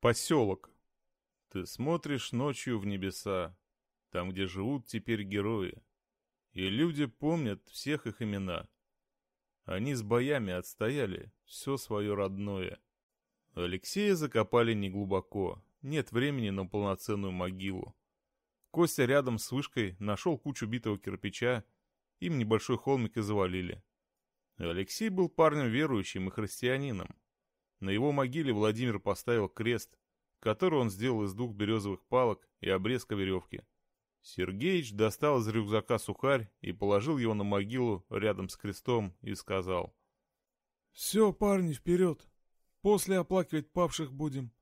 Поселок. Ты смотришь ночью в небеса, там, где живут теперь герои. И люди помнят всех их имена. Они с боями отстояли все свое родное. Алексея закопали неглубоко, нет времени на полноценную могилу. Костя рядом с вышкой нашел кучу битого кирпича, им небольшой холмик и завалили. Алексей был парнем верующим и христианином. На его могиле Владимир поставил крест, который он сделал из двух березовых палок и обрезка веревки. Сергеич достал из рюкзака сухарь и положил его на могилу рядом с крестом и сказал. «Все, парни, вперед! После оплакивать павших будем.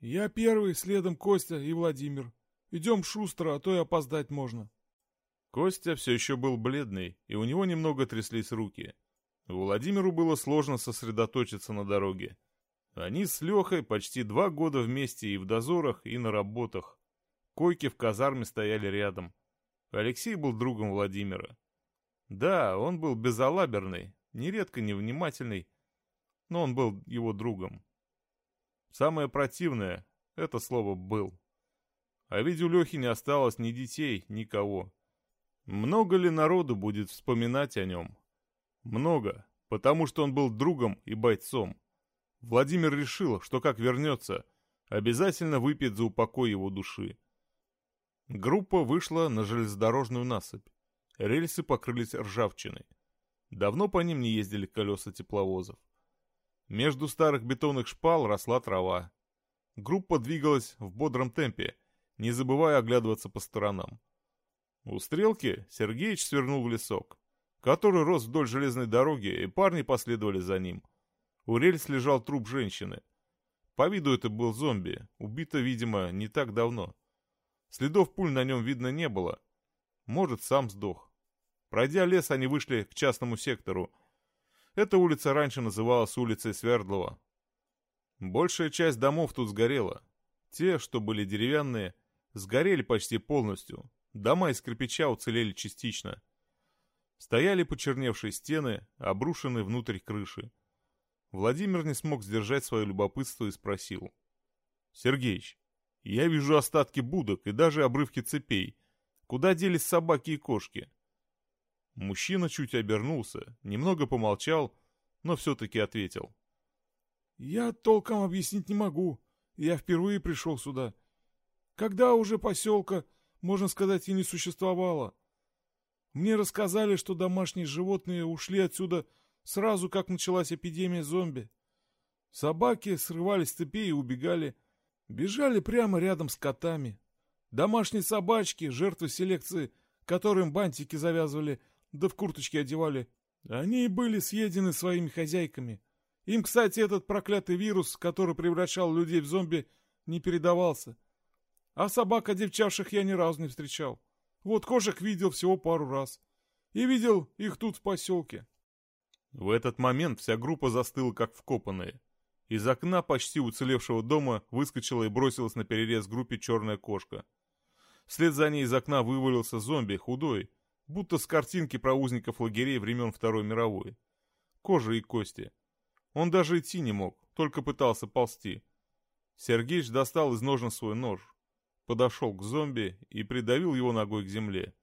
Я первый, следом Костя и Владимир. Идем шустро, а то и опоздать можно». Костя все еще был бледный, и у него немного тряслись руки. Владимиру было сложно сосредоточиться на дороге. Они с Лехой почти два года вместе и в дозорах, и на работах. Койки в казарме стояли рядом. Алексей был другом Владимира. Да, он был безалаберный, нередко невнимательный, но он был его другом. Самое противное — это слово «был». А ведь у Лехи не осталось ни детей, никого. Много ли народу будет вспоминать о нем? Много, потому что он был другом и бойцом. Владимир решил, что как вернется, обязательно выпьет за упокой его души. Группа вышла на железнодорожную насыпь. Рельсы покрылись ржавчиной. Давно по ним не ездили колеса тепловозов. Между старых бетонных шпал росла трава. Группа двигалась в бодром темпе, не забывая оглядываться по сторонам. У стрелки Сергеич свернул в лесок, который рос вдоль железной дороги, и парни последовали за ним. У рельс лежал труп женщины. По виду это был зомби, убито, видимо, не так давно. Следов пуль на нем видно не было. Может, сам сдох. Пройдя лес, они вышли к частному сектору. Эта улица раньше называлась улицей Свердлова. Большая часть домов тут сгорела. Те, что были деревянные, сгорели почти полностью. Дома из кирпича уцелели частично. Стояли почерневшие стены, обрушенные внутрь крыши. Владимир не смог сдержать свое любопытство и спросил. «Сергеич, я вижу остатки будок и даже обрывки цепей. Куда делись собаки и кошки?» Мужчина чуть обернулся, немного помолчал, но все-таки ответил. «Я толком объяснить не могу. Я впервые пришел сюда. Когда уже поселка, можно сказать, и не существовало. Мне рассказали, что домашние животные ушли отсюда Сразу как началась эпидемия зомби. Собаки срывались с цепи и убегали. Бежали прямо рядом с котами. Домашние собачки, жертвы селекции, которым бантики завязывали, да в курточки одевали, они были съедены своими хозяйками. Им, кстати, этот проклятый вирус, который превращал людей в зомби, не передавался. А собак, одевчавших, я ни разу не встречал. Вот кошек видел всего пару раз. И видел их тут в поселке. В этот момент вся группа застыла как вкопанная. Из окна почти уцелевшего дома выскочила и бросилась на перерез группе черная кошка. Вслед за ней из окна вывалился зомби, худой, будто с картинки про узников лагерей времен Второй мировой. Кожа и кости. Он даже идти не мог, только пытался ползти. Сергеич достал из ножен свой нож, подошел к зомби и придавил его ногой к земле.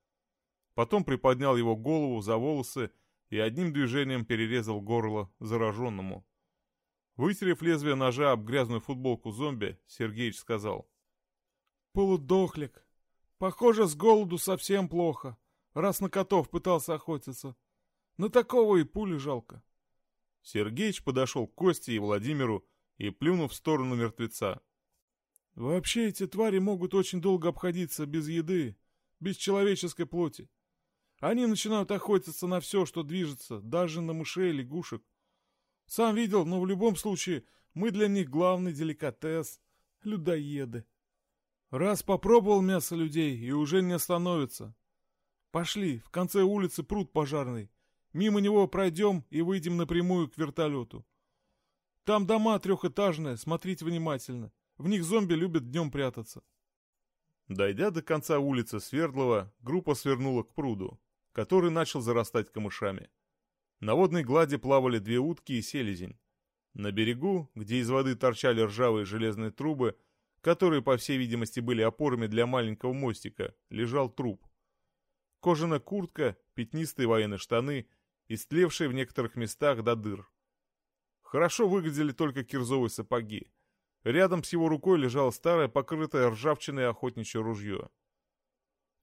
Потом приподнял его голову за волосы и одним движением перерезал горло зараженному. Вытерев лезвие ножа об грязную футболку зомби, Сергеич сказал. «Полудохлик. Похоже, с голоду совсем плохо, раз на котов пытался охотиться. На такого и пули жалко». Сергеич подошел к Косте и Владимиру и плюнул в сторону мертвеца. «Вообще эти твари могут очень долго обходиться без еды, без человеческой плоти. Они начинают охотиться на все, что движется, даже на мышей, лягушек. Сам видел, но в любом случае мы для них главный деликатес — людоеды. Раз попробовал мясо людей и уже не остановится. Пошли, в конце улицы пруд пожарный. Мимо него пройдем и выйдем напрямую к вертолету. Там дома трехэтажные, смотрите внимательно. В них зомби любят днем прятаться. Дойдя до конца улицы Свердлова, группа свернула к пруду который начал зарастать камышами. На водной глади плавали две утки и селезень. На берегу, где из воды торчали ржавые железные трубы, которые, по всей видимости, были опорами для маленького мостика, лежал труп. Кожаная куртка, пятнистые военные штаны, истлевшие в некоторых местах до дыр. Хорошо выглядели только кирзовые сапоги. Рядом с его рукой лежало старое, покрытое ржавчиной охотничье ружье.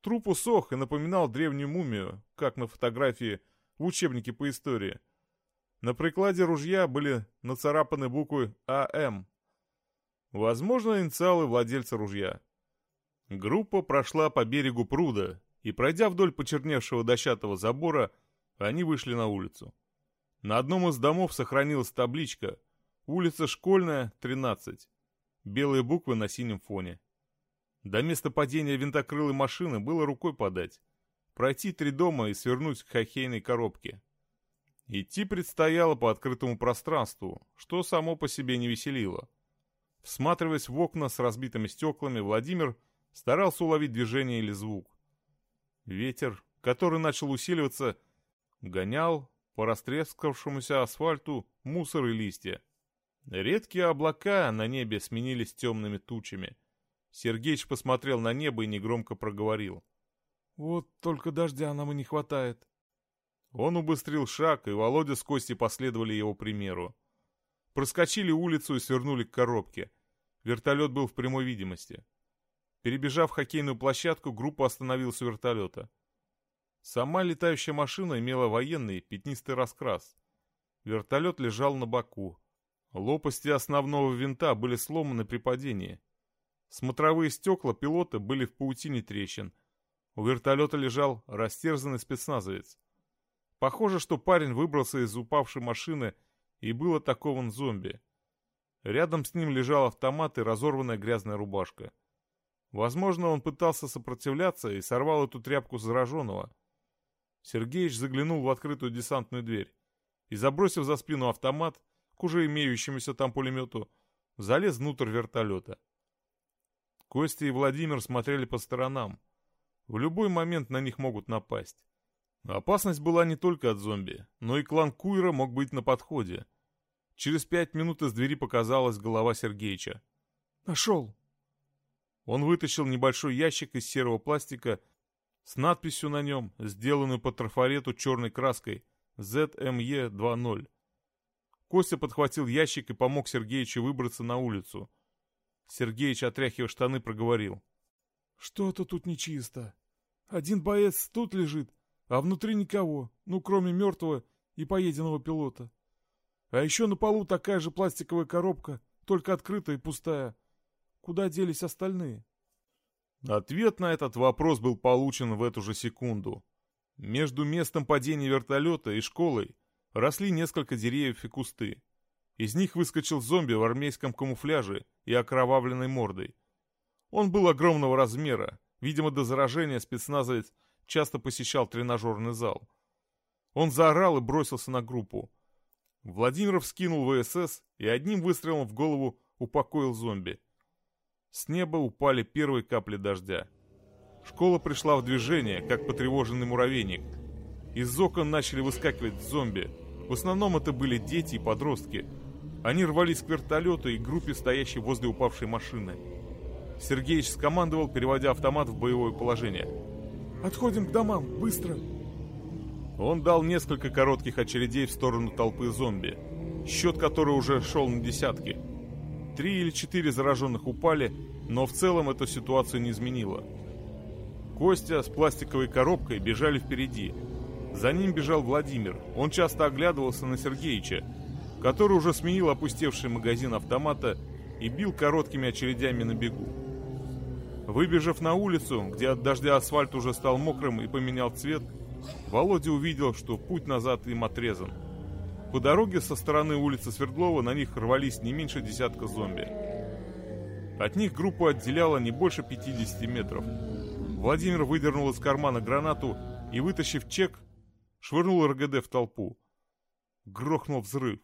Труп усох и напоминал древнюю мумию, как на фотографии в учебнике по истории. На прикладе ружья были нацарапаны буквы АМ. Возможно, инициалы владельца ружья. Группа прошла по берегу пруда, и, пройдя вдоль почерневшего дощатого забора, они вышли на улицу. На одном из домов сохранилась табличка «Улица Школьная, 13». Белые буквы на синем фоне. До места падения винтокрылой машины было рукой подать. Пройти три дома и свернуть к хоккейной коробке. Идти предстояло по открытому пространству, что само по себе не веселило. Всматриваясь в окна с разбитыми стеклами, Владимир старался уловить движение или звук. Ветер, который начал усиливаться, гонял по растрескавшемуся асфальту мусор и листья. Редкие облака на небе сменились темными тучами. Сергеич посмотрел на небо и негромко проговорил. «Вот только дождя нам и не хватает». Он убыстрил шаг, и Володя с Костей последовали его примеру. Проскочили улицу и свернули к коробке. Вертолет был в прямой видимости. Перебежав хоккейную площадку, группа остановилась у вертолета. Сама летающая машина имела военный пятнистый раскрас. Вертолет лежал на боку. Лопасти основного винта были сломаны при падении. Смотровые стекла пилота были в паутине трещин. У вертолета лежал растерзанный спецназовец. Похоже, что парень выбрался из упавшей машины и был атакован зомби. Рядом с ним лежал автомат и разорванная грязная рубашка. Возможно, он пытался сопротивляться и сорвал эту тряпку зараженного. Сергеич заглянул в открытую десантную дверь и, забросив за спину автомат к уже имеющемуся там пулемету, залез внутрь вертолета. Костя и Владимир смотрели по сторонам. В любой момент на них могут напасть. Опасность была не только от зомби, но и клан Куйра мог быть на подходе. Через пять минут из двери показалась голова Сергеича. «Нашел!» Он вытащил небольшой ящик из серого пластика с надписью на нем, сделанную по трафарету черной краской ZME-20. Костя подхватил ящик и помог Сергеичу выбраться на улицу. Сергеич, отряхивая штаны, проговорил. «Что-то тут нечисто. Один боец тут лежит, а внутри никого, ну, кроме мертвого и поеденного пилота. А еще на полу такая же пластиковая коробка, только открытая и пустая. Куда делись остальные?» Ответ на этот вопрос был получен в эту же секунду. Между местом падения вертолета и школой росли несколько деревьев и кусты. Из них выскочил зомби в армейском камуфляже и окровавленной мордой. Он был огромного размера, видимо, до заражения спецназовец часто посещал тренажерный зал. Он заорал и бросился на группу. Владимиров скинул ВСС и одним выстрелом в голову упокоил зомби. С неба упали первые капли дождя. Школа пришла в движение, как потревоженный муравейник. Из окон начали выскакивать зомби. В основном это были дети и подростки. Они рвались к вертолету и группе, стоящей возле упавшей машины. Сергеич скомандовал, переводя автомат в боевое положение. «Отходим к домам, быстро!» Он дал несколько коротких очередей в сторону толпы зомби, счет которой уже шел на десятки. Три или четыре зараженных упали, но в целом эту ситуацию не изменило. Костя с пластиковой коробкой бежали впереди. За ним бежал Владимир. Он часто оглядывался на Сергеича, который уже сменил опустевший магазин автомата и бил короткими очередями на бегу. Выбежав на улицу, где от дождя асфальт уже стал мокрым и поменял цвет, Володя увидел, что путь назад им отрезан. По дороге со стороны улицы Свердлова на них рвались не меньше десятка зомби. От них группу отделяло не больше 50 метров. Владимир выдернул из кармана гранату и, вытащив чек, швырнул РГД в толпу. Грохнул взрыв.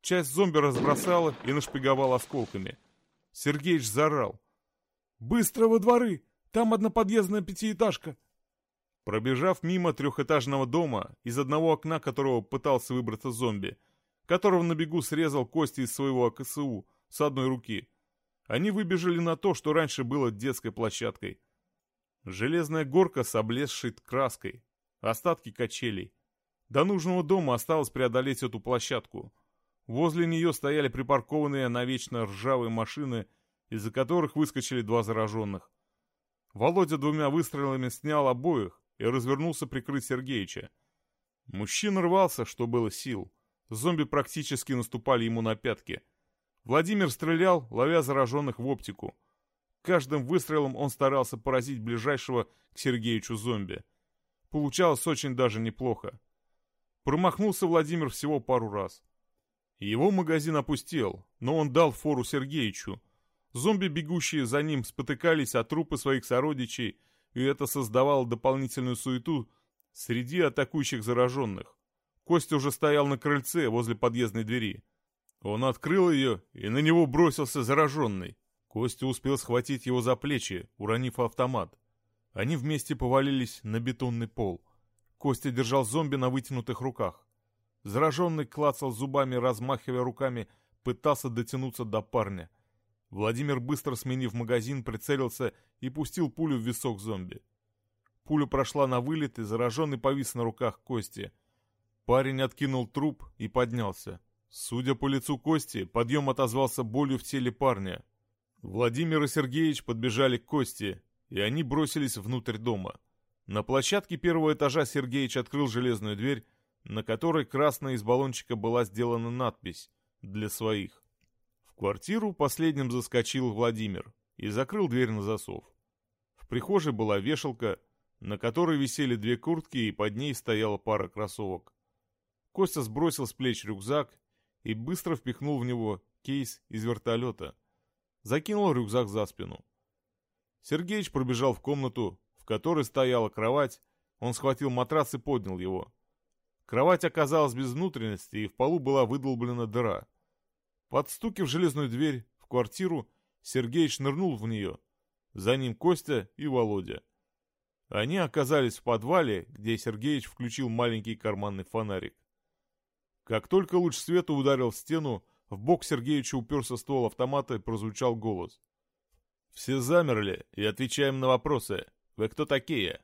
Часть зомби разбросала и нашпиговала осколками. Сергеич заорал. «Быстро во дворы! Там одноподъездная пятиэтажка!» Пробежав мимо трехэтажного дома, из одного окна которого пытался выбраться зомби, которого на бегу срезал кости из своего АКСУ с одной руки. Они выбежали на то, что раньше было детской площадкой. Железная горка с облезшей краской, остатки качелей. До нужного дома осталось преодолеть эту площадку. Возле нее стояли припаркованные навечно ржавые машины, из-за которых выскочили два зараженных. Володя двумя выстрелами снял обоих и развернулся прикрыть Сергеича. Мужчина рвался, что было сил. Зомби практически наступали ему на пятки. Владимир стрелял, ловя зараженных в оптику. Каждым выстрелом он старался поразить ближайшего к Сергеичу зомби. Получалось очень даже неплохо. Промахнулся Владимир всего пару раз. Его магазин опустел, но он дал фору Сергеичу. Зомби, бегущие за ним, спотыкались о трупы своих сородичей, и это создавало дополнительную суету среди атакующих зараженных. Костя уже стоял на крыльце возле подъездной двери. Он открыл ее, и на него бросился зараженный. Костя успел схватить его за плечи, уронив автомат. Они вместе повалились на бетонный пол. Костя держал зомби на вытянутых руках. Зараженный клацал зубами, размахивая руками, пытался дотянуться до парня. Владимир, быстро сменив магазин, прицелился и пустил пулю в висок зомби. Пуля прошла на вылет, и зараженный повис на руках Кости. Парень откинул труп и поднялся. Судя по лицу Кости, подъем отозвался болью в теле парня. Владимир и Сергеевич подбежали к Косте, и они бросились внутрь дома. На площадке первого этажа Сергеевич открыл железную дверь, на которой красная из баллончика была сделана надпись «Для своих». В квартиру последним заскочил Владимир и закрыл дверь на засов. В прихожей была вешалка, на которой висели две куртки и под ней стояла пара кроссовок. Костя сбросил с плеч рюкзак и быстро впихнул в него кейс из вертолета. Закинул рюкзак за спину. Сергеич пробежал в комнату, в которой стояла кровать, он схватил матрас и поднял его. Кровать оказалась без внутренности, и в полу была выдолблена дыра. Подстукив железную дверь в квартиру, Сергеич нырнул в нее. За ним Костя и Володя. Они оказались в подвале, где Сергеич включил маленький карманный фонарик. Как только луч света ударил в стену, в бок Сергеича уперся ствол автомата и прозвучал голос. «Все замерли и отвечаем на вопросы. Вы кто такие?»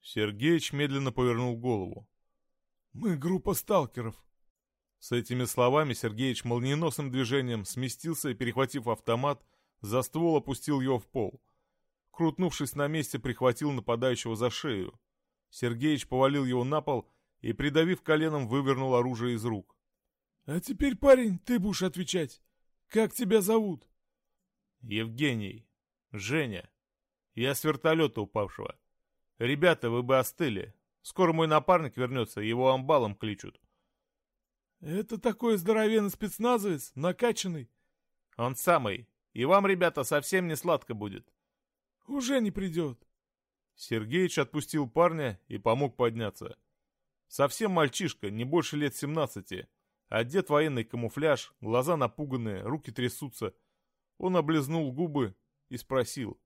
Сергеич медленно повернул голову. «Мы группа сталкеров». С этими словами Сергеич молниеносным движением сместился и, перехватив автомат, за ствол опустил его в пол. Крутнувшись на месте, прихватил нападающего за шею. Сергеич повалил его на пол и, придавив коленом, вывернул оружие из рук. «А теперь, парень, ты будешь отвечать. Как тебя зовут?» «Евгений. Женя. Я с вертолета упавшего. Ребята, вы бы остыли. Скоро мой напарник вернется, его амбалом кличут». «Это такой здоровенный спецназовец, накачанный?» «Он самый. И вам, ребята, совсем не сладко будет». «Уже не придет». Сергеич отпустил парня и помог подняться. Совсем мальчишка, не больше лет семнадцати. Одет военный камуфляж, глаза напуганные, руки трясутся. Он облизнул губы и спросил.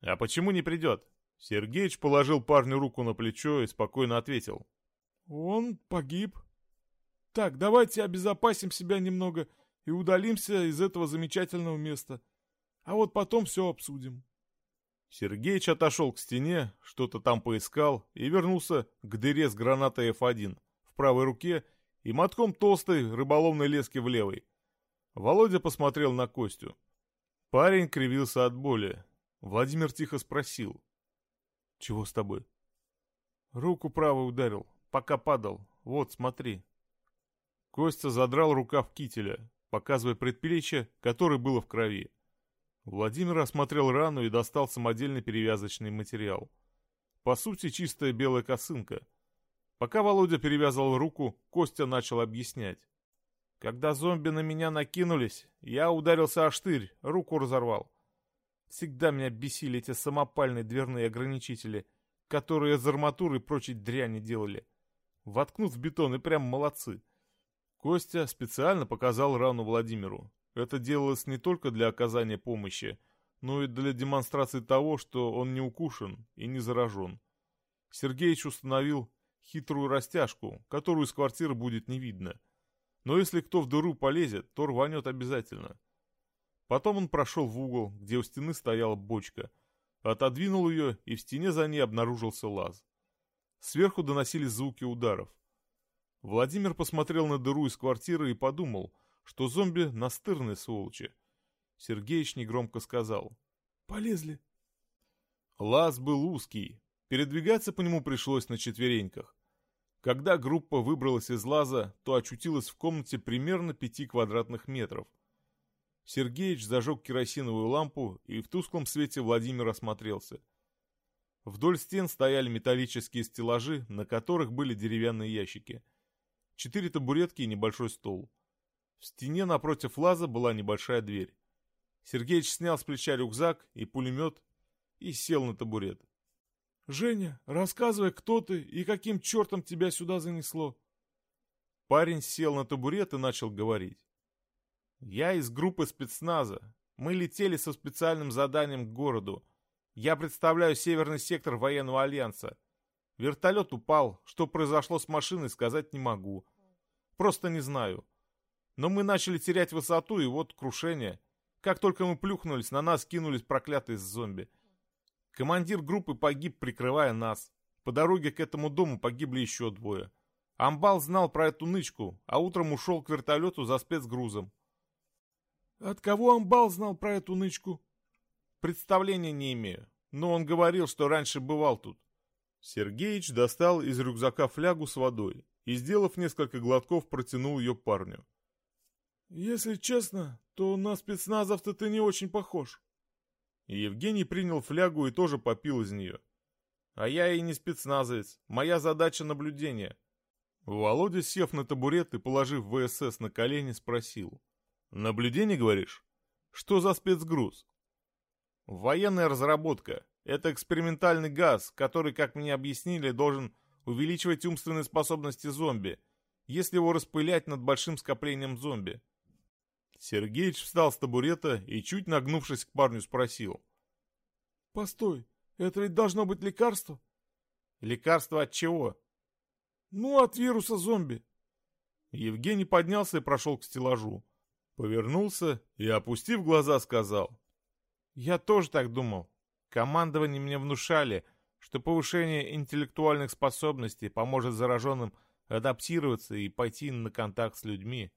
«А почему не придет?» Сергеич положил парню руку на плечо и спокойно ответил. «Он погиб. Так, давайте обезопасим себя немного и удалимся из этого замечательного места. А вот потом все обсудим». Сергеич отошел к стене, что-то там поискал и вернулся к дыре с гранатой F1 в правой руке и мотком толстой рыболовной лески в левой. Володя посмотрел на Костю. Парень кривился от боли. Владимир тихо спросил. «Чего с тобой?» «Руку правой ударил, пока падал. Вот, смотри». Костя задрал рукав кителя, показывая предплечье, которое было в крови. Владимир осмотрел рану и достал самодельный перевязочный материал. По сути, чистая белая косынка. Пока Володя перевязывал руку, Костя начал объяснять. Когда зомби на меня накинулись, я ударился о штырь, руку разорвал. Всегда меня бесили эти самопальные дверные ограничители, которые из арматуры и прочей дряни делали. Воткнут в бетон и прям молодцы. Костя специально показал рану Владимиру. Это делалось не только для оказания помощи, но и для демонстрации того, что он не укушен и не заражен. Сергеич установил хитрую растяжку, которую из квартиры будет не видно. но если кто в дыру полезет, то рванет обязательно. Потом он прошел в угол, где у стены стояла бочка, отодвинул ее, и в стене за ней обнаружился лаз. Сверху доносились звуки ударов. Владимир посмотрел на дыру из квартиры и подумал, что зомби настырные сволочи. Сергеич негромко сказал. «Полезли». Лаз был узкий. Передвигаться по нему пришлось на четвереньках. Когда группа выбралась из лаза, то очутилась в комнате примерно пяти квадратных метров. Сергеич зажег керосиновую лампу и в тусклом свете Владимир осмотрелся. Вдоль стен стояли металлические стеллажи, на которых были деревянные ящики. Четыре табуретки и небольшой стол. В стене напротив лаза была небольшая дверь. Сергеич снял с плеча рюкзак и пулемет и сел на табурет. «Женя, рассказывай, кто ты и каким чертом тебя сюда занесло?» Парень сел на табурет и начал говорить. «Я из группы спецназа. Мы летели со специальным заданием к городу. Я представляю северный сектор военного альянса. Вертолет упал. Что произошло с машиной, сказать не могу. Просто не знаю. Но мы начали терять высоту, и вот крушение. Как только мы плюхнулись, на нас кинулись проклятые зомби. Командир группы погиб, прикрывая нас. По дороге к этому дому погибли еще двое. Амбал знал про эту нычку, а утром ушел к вертолету за спецгрузом. От кого Амбал знал про эту нычку? Представления не имею, но он говорил, что раньше бывал тут. Сергеич достал из рюкзака флягу с водой и, сделав несколько глотков, протянул ее парню. «Если честно, то на спецназов-то ты не очень похож. Евгений принял флягу и тоже попил из нее. А я и не спецназовец, моя задача наблюдение. Володя, сев на табурет и положив ВСС на колени, спросил. Наблюдение, говоришь? Что за спецгруз? Военная разработка. Это экспериментальный газ, который, как мне объяснили, должен увеличивать умственные способности зомби, если его распылять над большим скоплением зомби. Сергеич встал с табурета и, чуть нагнувшись к парню, спросил. «Постой, это ведь должно быть лекарство?» «Лекарство от чего?» «Ну, от вируса зомби». Евгений поднялся и прошел к стеллажу. Повернулся и, опустив глаза, сказал. «Я тоже так думал. Командование мне внушали, что повышение интеллектуальных способностей поможет зараженным адаптироваться и пойти на контакт с людьми.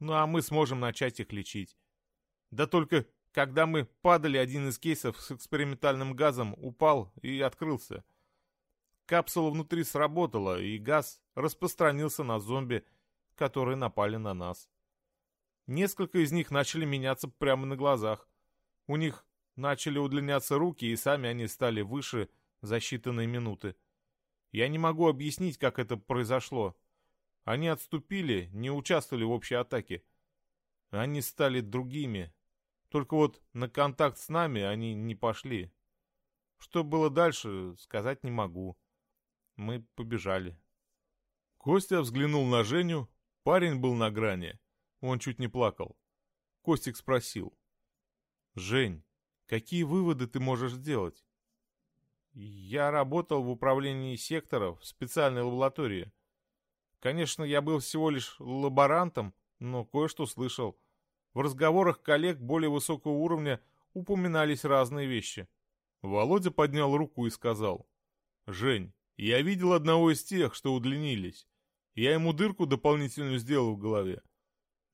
Ну а мы сможем начать их лечить. Да только когда мы падали, один из кейсов с экспериментальным газом упал и открылся. Капсула внутри сработала, и газ распространился на зомби, которые напали на нас. Несколько из них начали меняться прямо на глазах. У них начали удлиняться руки, и сами они стали выше за считанные минуты. Я не могу объяснить, как это произошло. Они отступили, не участвовали в общей атаке. Они стали другими. Только вот на контакт с нами они не пошли. Что было дальше, сказать не могу. Мы побежали. Костя взглянул на Женю. Парень был на грани. Он чуть не плакал. Костик спросил. «Жень, какие выводы ты можешь сделать?» «Я работал в управлении секторов в специальной лаборатории. Конечно, я был всего лишь лаборантом, но кое-что слышал. В разговорах коллег более высокого уровня упоминались разные вещи. Володя поднял руку и сказал. «Жень, я видел одного из тех, что удлинились. Я ему дырку дополнительную сделал в голове.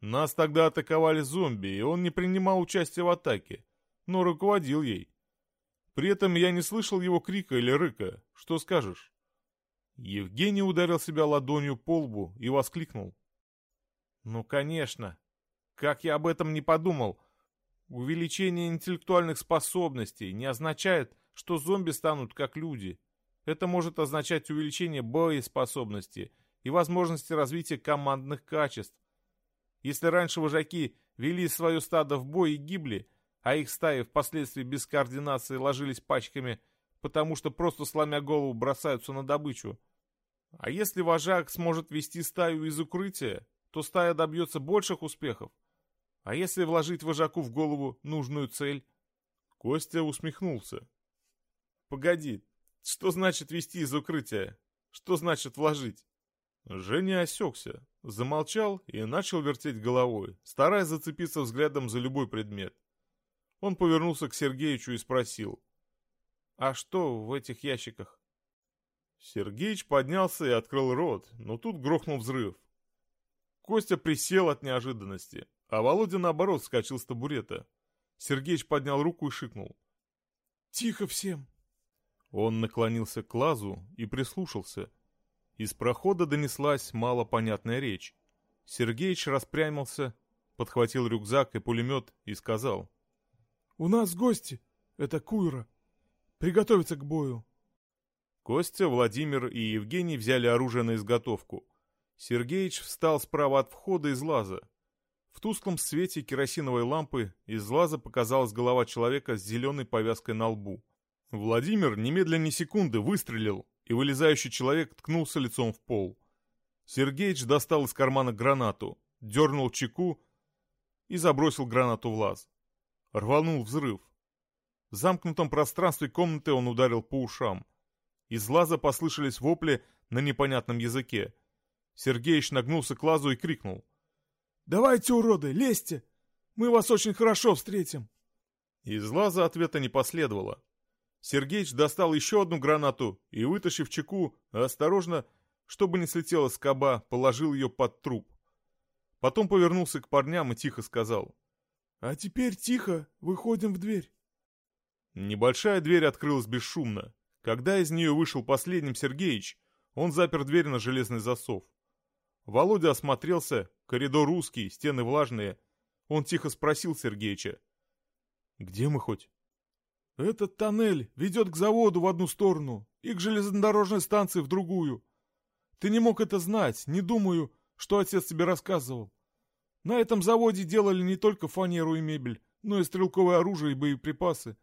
Нас тогда атаковали зомби, и он не принимал участия в атаке, но руководил ей. При этом я не слышал его крика или рыка. Что скажешь?» Евгений ударил себя ладонью по лбу и воскликнул. «Ну, конечно. Как я об этом не подумал. Увеличение интеллектуальных способностей не означает, что зомби станут как люди. Это может означать увеличение боеспособности и возможности развития командных качеств. Если раньше вожаки вели свое стадо в бой и гибли, а их стаи впоследствии без координации ложились пачками – потому что просто сломя голову бросаются на добычу. А если вожак сможет вести стаю из укрытия, то стая добьется больших успехов. А если вложить вожаку в голову нужную цель? Костя усмехнулся. Погоди, что значит вести из укрытия? Что значит вложить? Женя осекся. Замолчал и начал вертеть головой, стараясь зацепиться взглядом за любой предмет. Он повернулся к Сергеичу и спросил. «А что в этих ящиках?» Сергеич поднялся и открыл рот, но тут грохнул взрыв. Костя присел от неожиданности, а Володя, наоборот, вскочил с табурета. Сергеич поднял руку и шикнул. «Тихо всем!» Он наклонился к лазу и прислушался. Из прохода донеслась малопонятная речь. Сергеич распрямился, подхватил рюкзак и пулемет и сказал. «У нас гости. Это Куйра. Приготовиться к бою». Костя, Владимир и Евгений взяли оружие на изготовку. Сергеич встал справа от входа из лаза. В тусклом свете керосиновой лампы из лаза показалась голова человека с зеленой повязкой на лбу. Владимир немедленно секунды выстрелил, и вылезающий человек ткнулся лицом в пол. Сергеич достал из кармана гранату, дернул чеку и забросил гранату в лаз. Рванул взрыв. В замкнутом пространстве комнаты он ударил по ушам. Из лаза послышались вопли на непонятном языке. Сергеич нагнулся к лазу и крикнул. «Давайте, уроды, лезьте! Мы вас очень хорошо встретим!» Из лаза ответа не последовало. Сергеич достал еще одну гранату и, вытащив чеку, осторожно, чтобы не слетела скоба, положил ее под труп. Потом повернулся к парням и тихо сказал. «А теперь тихо, выходим в дверь». Небольшая дверь открылась бесшумно. Когда из нее вышел последним Сергеич, он запер дверь на железный засов. Володя осмотрелся, коридор узкий, стены влажные. Он тихо спросил Сергеича. «Где мы хоть?» Этот тоннель ведет к заводу в одну сторону и к железнодорожной станции в другую. Ты не мог это знать, не думаю, что отец тебе рассказывал. На этом заводе делали не только фанеру и мебель, но и стрелковое оружие и боеприпасы.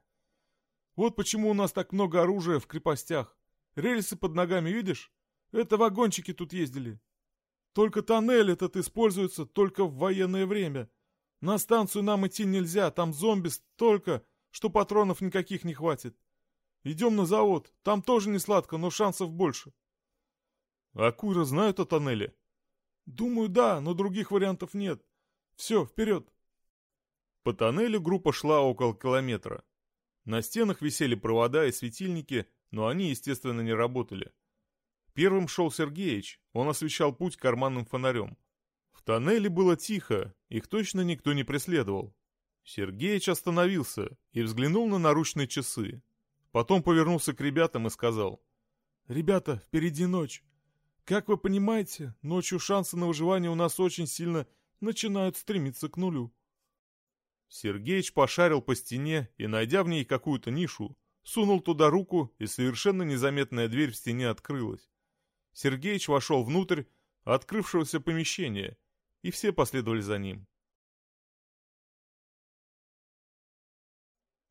Вот почему у нас так много оружия в крепостях. Рельсы под ногами, видишь? Это вагончики тут ездили. Только тоннель этот используется только в военное время. На станцию нам идти нельзя, там зомби столько, что патронов никаких не хватит. Идем на завод, там тоже не сладко, но шансов больше. А Куйра знают о тоннеле? Думаю, да, но других вариантов нет. Все, вперед. По тоннелю группа шла около километра. На стенах висели провода и светильники, но они, естественно, не работали. Первым шел Сергеич, он освещал путь карманным фонарем. В тоннеле было тихо, их точно никто не преследовал. Сергеич остановился и взглянул на наручные часы. Потом повернулся к ребятам и сказал. «Ребята, впереди ночь. Как вы понимаете, ночью шансы на выживание у нас очень сильно начинают стремиться к нулю». Сергеич пошарил по стене и, найдя в ней какую-то нишу, сунул туда руку, и совершенно незаметная дверь в стене открылась. Сергеич вошел внутрь открывшегося помещения, и все последовали за ним.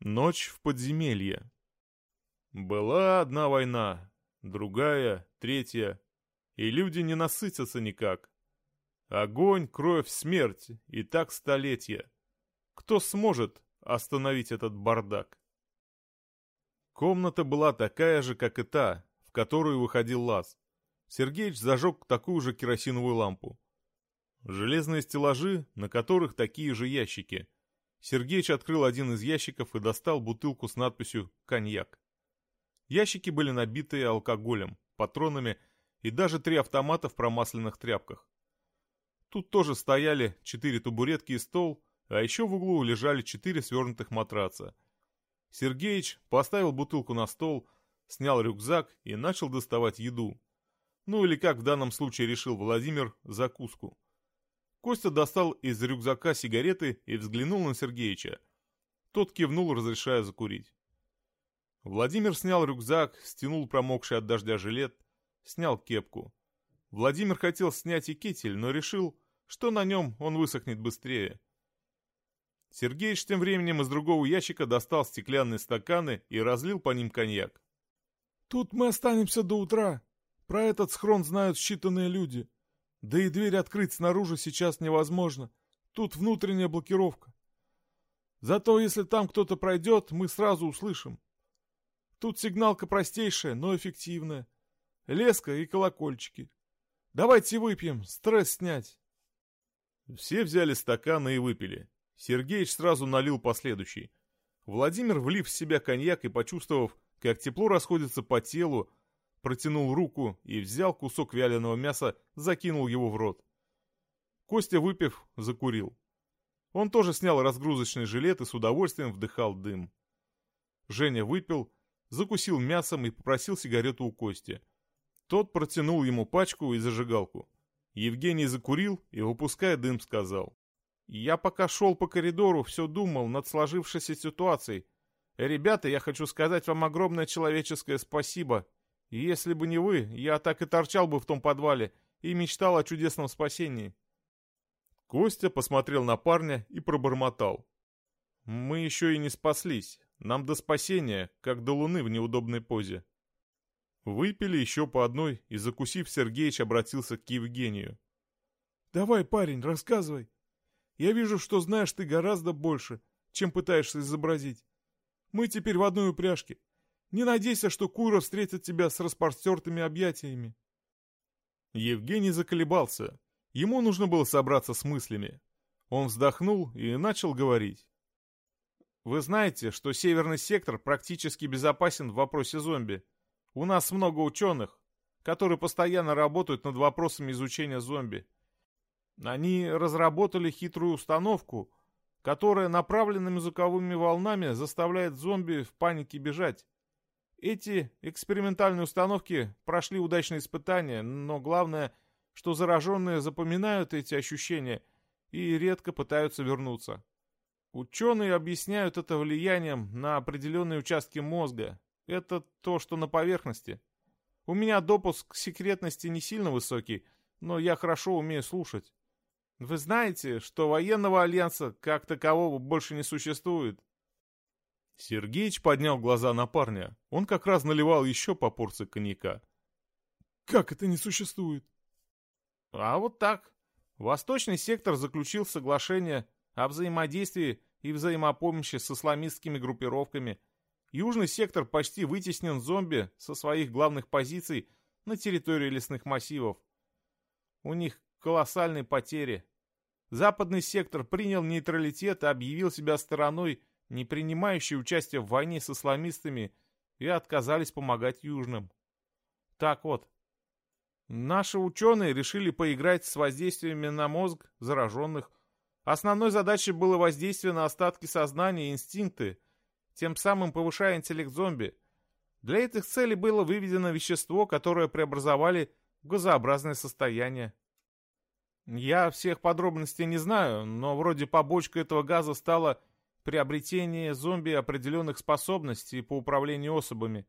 Ночь в подземелье. Была одна война, другая, третья, и люди не насытятся никак. Огонь, кровь, смерть, и так столетия. Кто сможет остановить этот бардак? Комната была такая же, как и та, в которую выходил лаз. Сергеич зажег такую же керосиновую лампу. Железные стеллажи, на которых такие же ящики — Сергеич открыл один из ящиков и достал бутылку с надписью «Коньяк». Ящики были набиты алкоголем, патронами и даже три автомата в промасленных тряпках. Тут тоже стояли четыре табуретки и стол, а еще в углу лежали четыре свернутых матраца. Сергеич поставил бутылку на стол, снял рюкзак и начал доставать еду. Ну или, как в данном случае решил Владимир, закуску. Костя достал из рюкзака сигареты и взглянул на Сергеича. Тот кивнул, разрешая закурить. Владимир снял рюкзак, стянул промокший от дождя жилет, снял кепку. Владимир хотел снять и китель, но решил, что на нем он высохнет быстрее. Сергеич тем временем из другого ящика достал стеклянные стаканы и разлил по ним коньяк. «Тут мы останемся до утра. Про этот схрон знают считанные люди. Да и дверь открыть снаружи сейчас невозможно. Тут внутренняя блокировка. Зато если там кто-то пройдет, мы сразу услышим. Тут сигналка простейшая, но эффективная. Леска и колокольчики. Давайте выпьем, стресс снять. Все взяли стаканы и выпили. Сергеич сразу налил последующий. Владимир, влив в себя коньяк и почувствовав, как тепло расходится по телу, протянул руку и взял кусок вяленого мяса, закинул его в рот. Костя, выпив, закурил. Он тоже снял разгрузочный жилет и с удовольствием вдыхал дым. Женя выпил, закусил мясом и попросил сигарету у Кости. Тот протянул ему пачку и зажигалку. Евгений закурил и, выпуская дым, сказал. «Я пока шел по коридору, все думал над сложившейся ситуацией. Ребята, я хочу сказать вам огромное человеческое спасибо. Если бы не вы, я так и торчал бы в том подвале и мечтал о чудесном спасении». Костя посмотрел на парня и пробормотал. «Мы еще и не спаслись. Нам до спасения, как до луны в неудобной позе». Выпили еще по одной, и, закусив, Сергеич обратился к Евгению. «Давай, парень, рассказывай. Я вижу, что знаешь ты гораздо больше, чем пытаешься изобразить. Мы теперь в одной упряжке. Не надейся, что Кура встретит тебя с распростертыми объятиями». Евгений заколебался. Ему нужно было собраться с мыслями. Он вздохнул и начал говорить. «Вы знаете, что северный сектор практически безопасен в вопросе зомби. У нас много ученых, которые постоянно работают над вопросами изучения зомби. Они разработали хитрую установку, которая направленными звуковыми волнами заставляет зомби в панике бежать. Эти экспериментальные установки прошли удачные испытания, но главное, что зараженные запоминают эти ощущения и редко пытаются вернуться. Ученые объясняют это влиянием на определенные участки мозга, это то, что на поверхности. У меня допуск к секретности не сильно высокий, но я хорошо умею слушать. Вы знаете, что военного альянса как такового больше не существует?» Сергеич поднял глаза на парня. Он как раз наливал еще по порции коньяка. «Как это не существует?» «А вот так. Восточный сектор заключил соглашение о взаимодействии и взаимопомощи с исламистскими группировками – Южный сектор почти вытеснен зомби со своих главных позиций на территории лесных массивов. У них колоссальные потери. Западный сектор принял нейтралитет и объявил себя стороной, не принимающей участие в войне с исламистами, и отказались помогать южным. Так вот, наши ученые решили поиграть с воздействиями на мозг зараженных. Основной задачей было воздействие на остатки сознания и инстинкты – тем самым повышая интеллект зомби. Для этих целей было выведено вещество, которое преобразовали в газообразное состояние. Я всех подробностей не знаю, но вроде побочка этого газа стала приобретение зомби определенных способностей по управлению особами,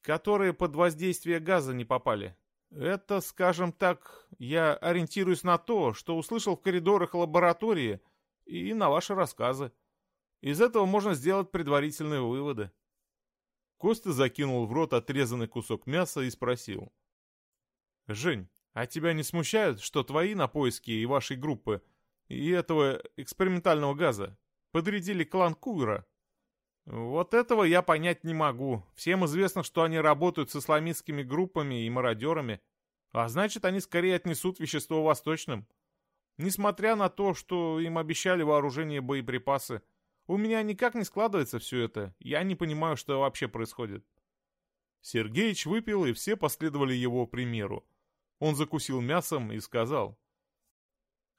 которые под воздействие газа не попали. Это, скажем так, я ориентируюсь на то, что услышал в коридорах лаборатории и на ваши рассказы. Из этого можно сделать предварительные выводы. Костя закинул в рот отрезанный кусок мяса и спросил. «Жень, а тебя не смущает, что твои на поиски и вашей группы, и этого экспериментального газа подрядили клан Куйра?» «Вот этого я понять не могу. Всем известно, что они работают с исламистскими группами и мародерами, а значит, они скорее отнесут вещество восточным. Несмотря на то, что им обещали вооружение и боеприпасы, у меня никак не складывается все это. Я не понимаю, что вообще происходит. Сергеич выпил, и все последовали его примеру. Он закусил мясом и сказал.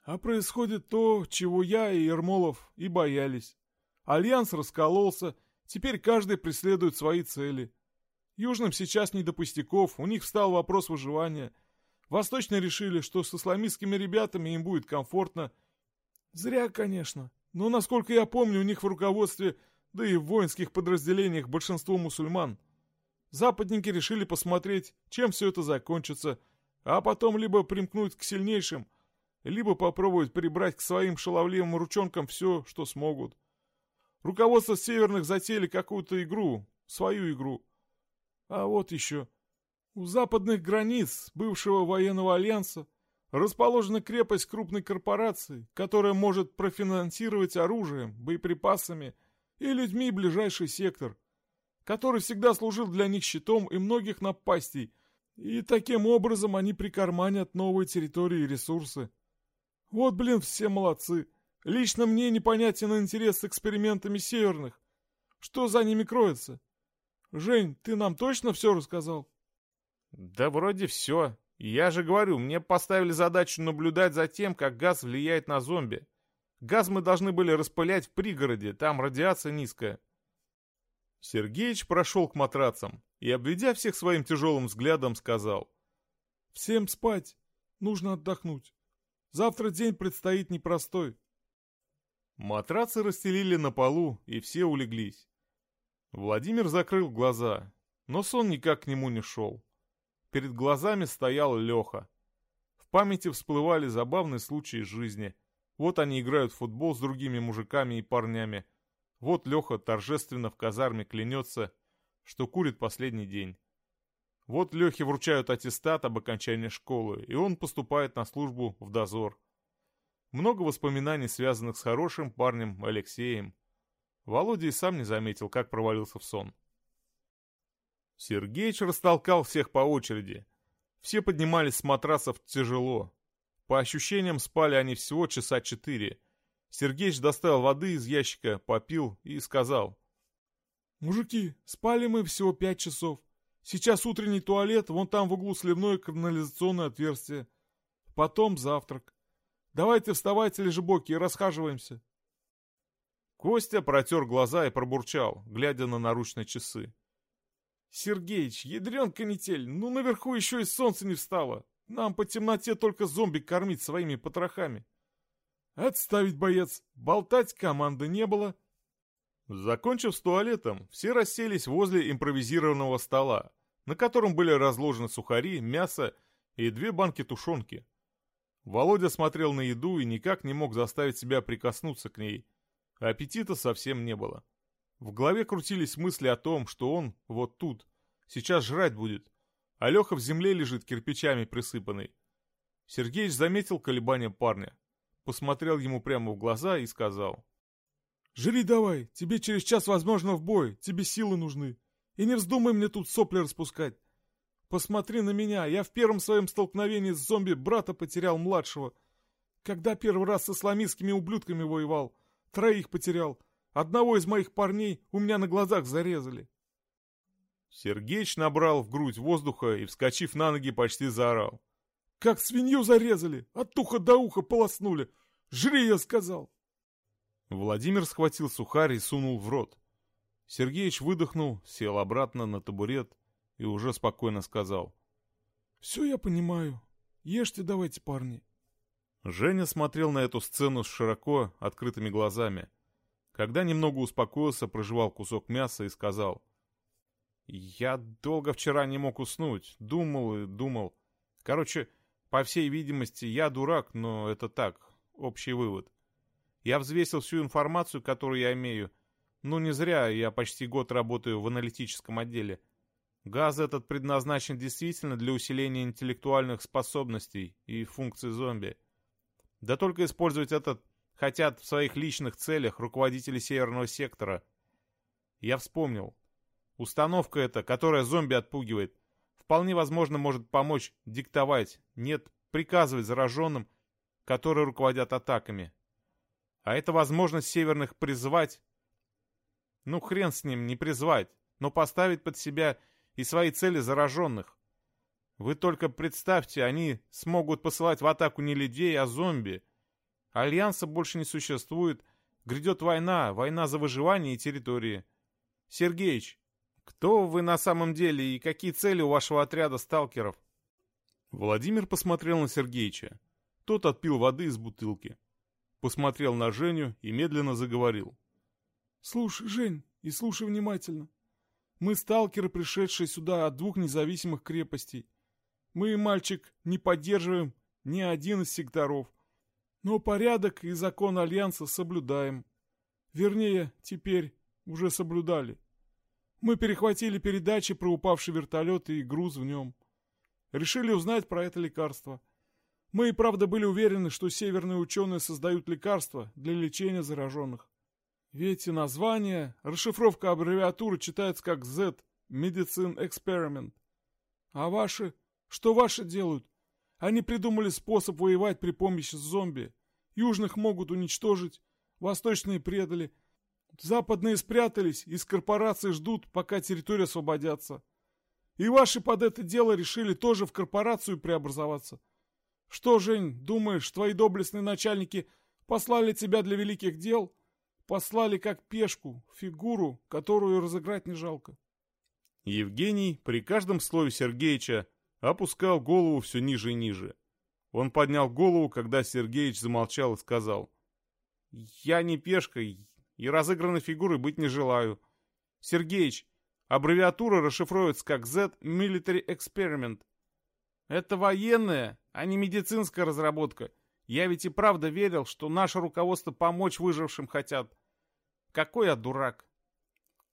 А происходит то, чего я и Ермолов и боялись. Альянс раскололся, теперь каждый преследует свои цели. Южным сейчас не до пустяков, у них встал вопрос выживания. Восточные решили, что с исламистскими ребятами им будет комфортно. Зря, конечно. Но, насколько я помню, у них в руководстве, да и в воинских подразделениях большинство мусульман. Западники решили посмотреть, чем все это закончится, а потом либо примкнуть к сильнейшим, либо попробовать прибрать к своим шаловливым ручонкам все, что смогут. Руководство северных затеяли какую-то игру, свою игру. А вот еще. У западных границ бывшего военного альянса Расположена крепость крупной корпорации, которая может профинансировать оружием, боеприпасами и людьми ближайший сектор, который всегда служил для них щитом и многих напастей, И таким образом они прикарманят новые территории и ресурсы. Вот, блин, все молодцы. Лично мне непонятен интерес с экспериментами северных. Что за ними кроется? Жень, ты нам точно все рассказал? Да вроде все. Я же говорю, мне поставили задачу наблюдать за тем, как газ влияет на зомби. Газ мы должны были распылять в пригороде, там радиация низкая. Сергеич прошел к матрацам и, обведя всех своим тяжелым взглядом, сказал. «Всем спать. Нужно отдохнуть. Завтра день предстоит непростой». Матрацы расстелили на полу, и все улеглись. Владимир закрыл глаза, но сон никак к нему не шел. Перед глазами стоял Леха. В памяти всплывали забавные случаи жизни. Вот они играют в футбол с другими мужиками и парнями. Вот Леха торжественно в казарме клянется, что курит последний день. Вот Лехе вручают аттестат об окончании школы, и он поступает на службу в дозор. Много воспоминаний, связанных с хорошим парнем Алексеем. Володя и сам не заметил, как провалился в сон. Сергеич растолкал всех по очереди. Все поднимались с матрасов тяжело. По ощущениям, спали они всего часа четыре. Сергеич достал воды из ящика, попил и сказал. «Мужики, спали мы всего пять часов. Сейчас утренний туалет, вон там в углу сливное канализационное отверстие. Потом завтрак. Давайте вставайте, лежебоки, и расхаживаемся». Костя протер глаза и пробурчал, глядя на наручные часы. «Сергеич, ядрен канитель, ну наверху еще и солнце не встало. Нам по темноте только зомби кормить своими потрохами». «Отставить, боец! Болтать команды не было!» Закончив с туалетом, все расселись возле импровизированного стола, на котором были разложены сухари, мясо и две банки тушенки. Володя смотрел на еду и никак не мог заставить себя прикоснуться к ней. Аппетита совсем не было. В голове крутились мысли о том, что он вот тут, сейчас жрать будет, а Леха в земле лежит кирпичами присыпанный. Сергеич заметил колебания парня, посмотрел ему прямо в глаза и сказал. «Жри давай, тебе через час, возможно, в бой, тебе силы нужны. И не вздумай мне тут сопли распускать. Посмотри на меня, я в первом своем столкновении с зомби брата потерял младшего. Когда первый раз с исламистскими ублюдками воевал, троих потерял. Одного из моих парней у меня на глазах зарезали. Сергеич набрал в грудь воздуха и, вскочив на ноги, почти заорал. «Как свинью зарезали! От уха до уха полоснули! Жри, я сказал!» Владимир схватил сухарь и сунул в рот. Сергеич выдохнул, сел обратно на табурет и уже спокойно сказал. «Все я понимаю. Ешьте давайте, парни». Женя смотрел на эту сцену с широко открытыми глазами. Когда немного успокоился, прожевал кусок мяса и сказал. «Я долго вчера не мог уснуть. Думал и думал. Короче, по всей видимости, я дурак, но это так, общий вывод. Я взвесил всю информацию, которую я имею. Ну, не зря я почти год работаю в аналитическом отделе. Газ этот предназначен действительно для усиления интеллектуальных способностей и функций зомби. Да только использовать этот хотят в своих личных целях руководители Северного сектора. Я вспомнил. Установка эта, которая зомби отпугивает, вполне возможно может помочь диктовать, нет, приказывать зараженным, которые руководят атаками. А это возможность северных призвать... Ну, хрен с ним, не призвать, но поставить под себя и свои цели зараженных. Вы только представьте, они смогут посылать в атаку не людей, а зомби. Альянса больше не существует. Грядет война, война за выживание и территории. Сергеич, кто вы на самом деле и какие цели у вашего отряда сталкеров? Владимир посмотрел на Сергеича. Тот отпил воды из бутылки посмотрел на Женю и медленно заговорил. «Слушай, Жень, и слушай внимательно. Мы сталкеры, пришедшие сюда от двух независимых крепостей. Мы, мальчик, не поддерживаем ни один из секторов, но порядок и закон Альянса соблюдаем. Вернее, теперь уже соблюдали. Мы перехватили передачи про упавший вертолет и груз в нем. Решили узнать про это лекарство — мы и правда были уверены, что северные ученые создают лекарства для лечения зараженных. Ведь и название, расшифровка аббревиатуры читается как Z, Medicine Experiment. А ваши Что ваши делают? Они придумали способ воевать при помощи зомби. Южных могут уничтожить, восточные предали. Западные спрятались, из корпорации ждут, пока территория освободятся. И ваши под это дело решили тоже в корпорацию преобразоваться. Что, Жень, думаешь, твои доблестные начальники послали тебя для великих дел? Послали как пешку, фигуру, которую разыграть не жалко. Евгений при каждом слове Сергеича опускал голову все ниже и ниже. Он поднял голову, когда Сергеич замолчал и сказал. «Я не пешка и разыгранной фигурой быть не желаю. Сергеич, аббревиатура расшифровывается как Z Military Experiment. Это военная, а не медицинская разработка. Я ведь и правда верил, что наше руководство помочь выжившим хотят. Какой я дурак.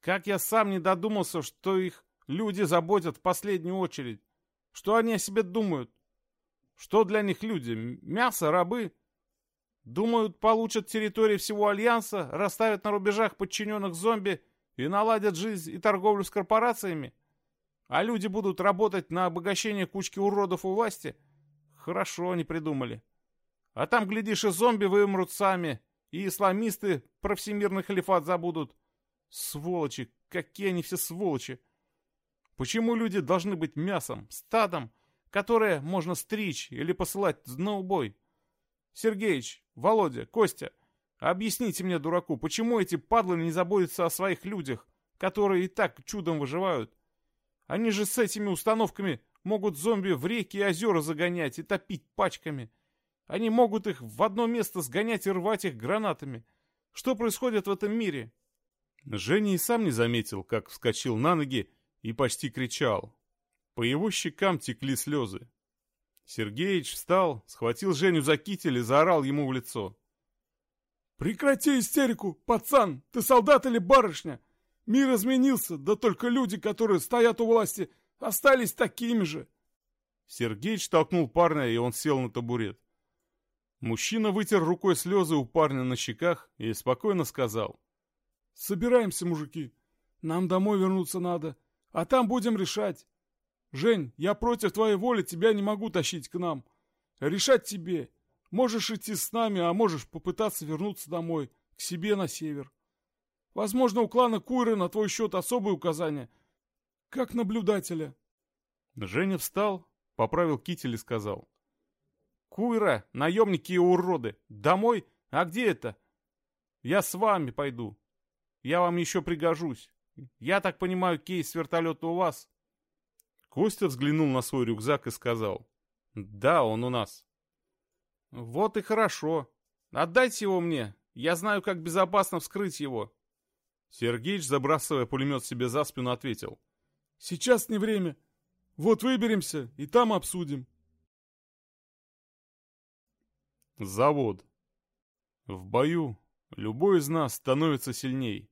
Как я сам не додумался, что их люди заботят в последнюю очередь. Что они о себе думают? Что для них люди? Мясо, рабы? Думают, получат территории всего Альянса, расставят на рубежах подчиненных зомби и наладят жизнь и торговлю с корпорациями? А люди будут работать на обогащение кучки уродов у власти? Хорошо они придумали. А там, глядишь, и зомби вымрут сами, и исламисты про всемирный халифат забудут. Сволочи, какие они все сволочи. Почему люди должны быть мясом, стадом, которое можно стричь или посылать на убой? Сергеич, Володя, Костя, объясните мне, дураку, почему эти падлы не заботятся о своих людях, которые и так чудом выживают? Они же с этими установками могут зомби в реки и озера загонять и топить пачками. Они могут их в одно место сгонять и рвать их гранатами. Что происходит в этом мире? Женя и сам не заметил, как вскочил на ноги и почти кричал. По его щекам текли слезы. Сергеич встал, схватил Женю за китель и заорал ему в лицо. «Прекрати истерику, пацан! Ты солдат или барышня? Мир изменился, да только люди, которые стоят у власти, остались такими же!» Сергеич толкнул парня, и он сел на табурет. Мужчина вытер рукой слезы у парня на щеках и спокойно сказал. «Собираемся, мужики. Нам домой вернуться надо. А там будем решать. Жень, я против твоей воли тебя не могу тащить к нам. Решать тебе. Можешь идти с нами, а можешь попытаться вернуться домой, к себе на север. Возможно, у клана Куйры на твой счет особые указания, как наблюдателя. Женя встал, поправил китель и сказал. Куйра, наемники и уроды. Домой? А где это? Я с вами пойду. Я вам еще пригожусь. Я так понимаю, кейс вертолета у вас?» Костя взглянул на свой рюкзак и сказал. «Да, он у нас». «Вот и хорошо. Отдайте его мне. Я знаю, как безопасно вскрыть его». Сергеич, забрасывая пулемет себе за спину, ответил. «Сейчас не время. Вот выберемся, и там обсудим». Завод. В бою любой из нас становится сильней.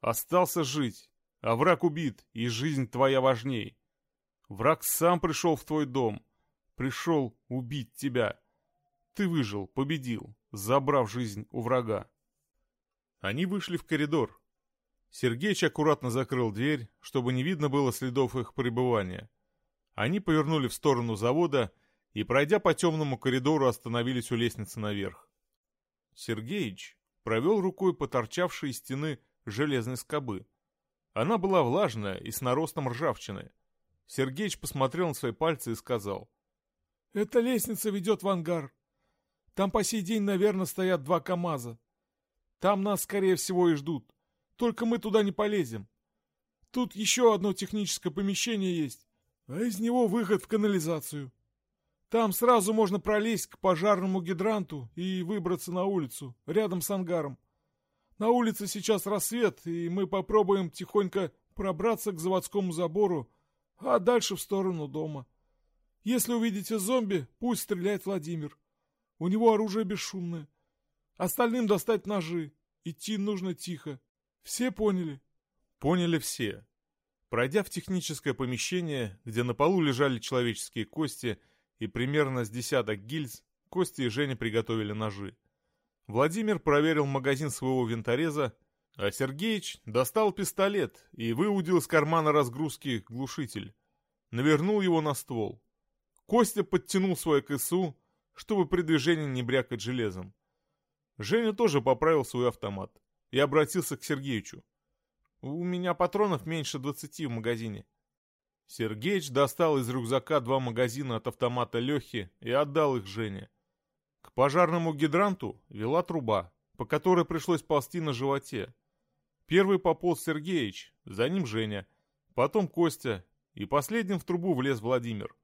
Остался жить, а враг убит, и жизнь твоя важней. Враг сам пришел в твой дом, пришел убить тебя. Ты выжил, победил, забрав жизнь у врага. Они вышли в коридор. Сергеич аккуратно закрыл дверь, чтобы не видно было следов их пребывания. Они повернули в сторону завода и, пройдя по темному коридору, остановились у лестницы наверх. Сергеич провел рукой по торчавшей из стены железной скобы. Она была влажная и с наростом ржавчины. Сергеич посмотрел на свои пальцы и сказал. «Эта лестница ведет в ангар. Там по сей день, наверное, стоят два КАМАЗа. Там нас, скорее всего, и ждут. Только мы туда не полезем. Тут еще одно техническое помещение есть, а из него выход в канализацию. Там сразу можно пролезть к пожарному гидранту и выбраться на улицу, рядом с ангаром. На улице сейчас рассвет, и мы попробуем тихонько пробраться к заводскому забору, а дальше в сторону дома. Если увидите зомби, пусть стреляет Владимир. У него оружие бесшумное. Остальным достать ножи. Идти нужно тихо. Все поняли? Поняли все. Пройдя в техническое помещение, где на полу лежали человеческие кости и примерно с десяток гильз, Кости и Женя приготовили ножи. Владимир проверил магазин своего винтореза, а Сергеич достал пистолет и выудил из кармана разгрузки глушитель. Навернул его на ствол. Костя подтянул свой КСУ, чтобы при движении не брякать железом. Женя тоже поправил свой автомат и обратился к Сергеичу. «У меня патронов меньше двадцати в магазине». Сергеич достал из рюкзака два магазина от автомата Лехи и отдал их Жене. К пожарному гидранту вела труба, по которой пришлось ползти на животе. Первый пополз Сергеич, за ним Женя, потом Костя, и последним в трубу влез Владимир.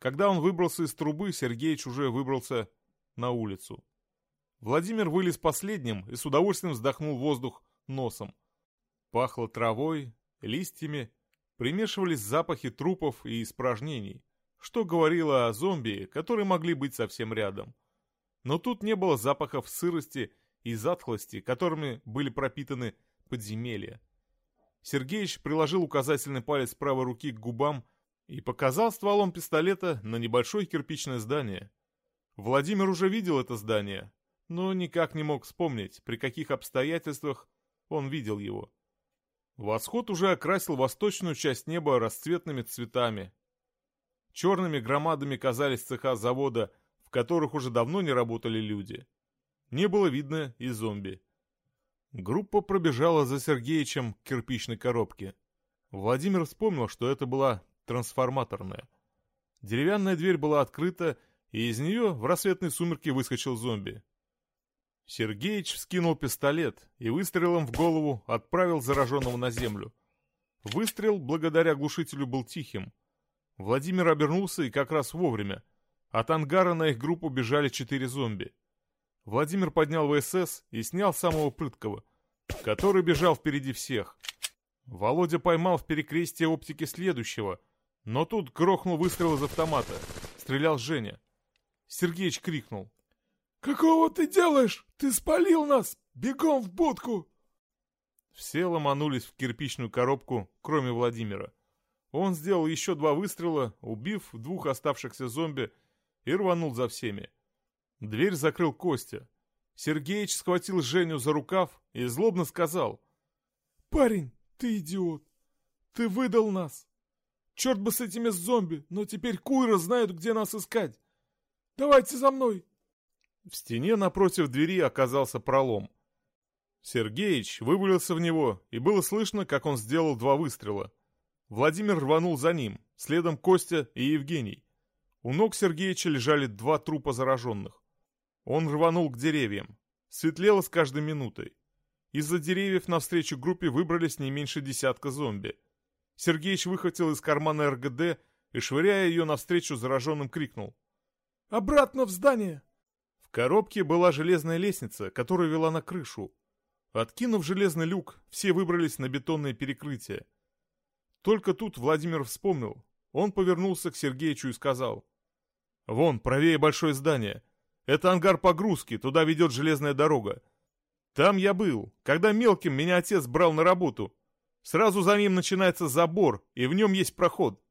Когда он выбрался из трубы, Сергеич уже выбрался на улицу. Владимир вылез последним и с удовольствием вздохнул воздух носом. Пахло травой, листьями, примешивались запахи трупов и испражнений, что говорило о зомби, которые могли быть совсем рядом. Но тут не было запахов сырости и затхлости, которыми были пропитаны подземелья. Сергеич приложил указательный палец правой руки к губам и показал стволом пистолета на небольшое кирпичное здание. Владимир уже видел это здание, но никак не мог вспомнить, при каких обстоятельствах он видел его. Восход уже окрасил восточную часть неба расцветными цветами. Черными громадами казались цеха завода, в которых уже давно не работали люди. Не было видно и зомби. Группа пробежала за Сергеичем к кирпичной коробке. Владимир вспомнил, что это была трансформаторная. Деревянная дверь была открыта, и из нее в рассветной сумерке выскочил зомби. Сергеич вскинул пистолет и выстрелом в голову отправил зараженного на землю. Выстрел, благодаря глушителю, был тихим. Владимир обернулся и как раз вовремя. От ангара на их группу бежали четыре зомби. Владимир поднял ВСС и снял самого прыткого, который бежал впереди всех. Володя поймал в перекрестие оптики следующего, но тут грохнул выстрел из автомата. Стрелял Женя. Сергеич крикнул. «Какого ты делаешь? Ты спалил нас! Бегом в будку!» Все ломанулись в кирпичную коробку, кроме Владимира. Он сделал еще два выстрела, убив двух оставшихся зомби, и рванул за всеми. Дверь закрыл Костя. Сергеич схватил Женю за рукав и злобно сказал. «Парень, ты идиот! Ты выдал нас! Черт бы с этими зомби, но теперь Куйра знают, где нас искать! Давайте за мной!» В стене напротив двери оказался пролом. Сергеич вывалился в него, и было слышно, как он сделал два выстрела. Владимир рванул за ним, следом Костя и Евгений. У ног Сергеича лежали два трупа зараженных. Он рванул к деревьям. Светлело с каждой минутой. Из-за деревьев навстречу группе выбрались не меньше десятка зомби. Сергеич выхватил из кармана РГД и, швыряя ее навстречу зараженным, крикнул. «Обратно в здание!» Коробке была железная лестница, которая вела на крышу. Откинув железный люк, все выбрались на бетонное перекрытие. Только тут Владимир вспомнил. Он повернулся к Сергеичу и сказал. «Вон, правее большое здание. Это ангар погрузки, туда ведет железная дорога. Там я был, когда мелким меня отец брал на работу. Сразу за ним начинается забор, и в нем есть проход.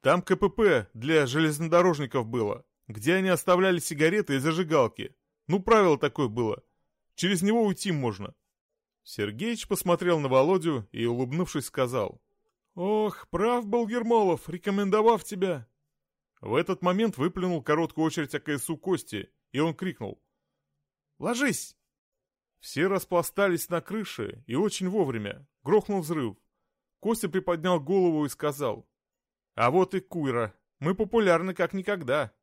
Там КПП для железнодорожников было, где они оставляли сигареты и зажигалки. Ну, правило такое было. Через него уйти можно. Сергеич посмотрел на Володю и, улыбнувшись, сказал. «Ох, прав был Гермолов, рекомендовав тебя. В этот момент выплюнул короткую очередь АКСУ Кости, и он крикнул. «Ложись!» Все распластались на крыше, и очень вовремя. Грохнул взрыв. Костя приподнял голову и сказал. «А вот и Куйра. Мы популярны как никогда».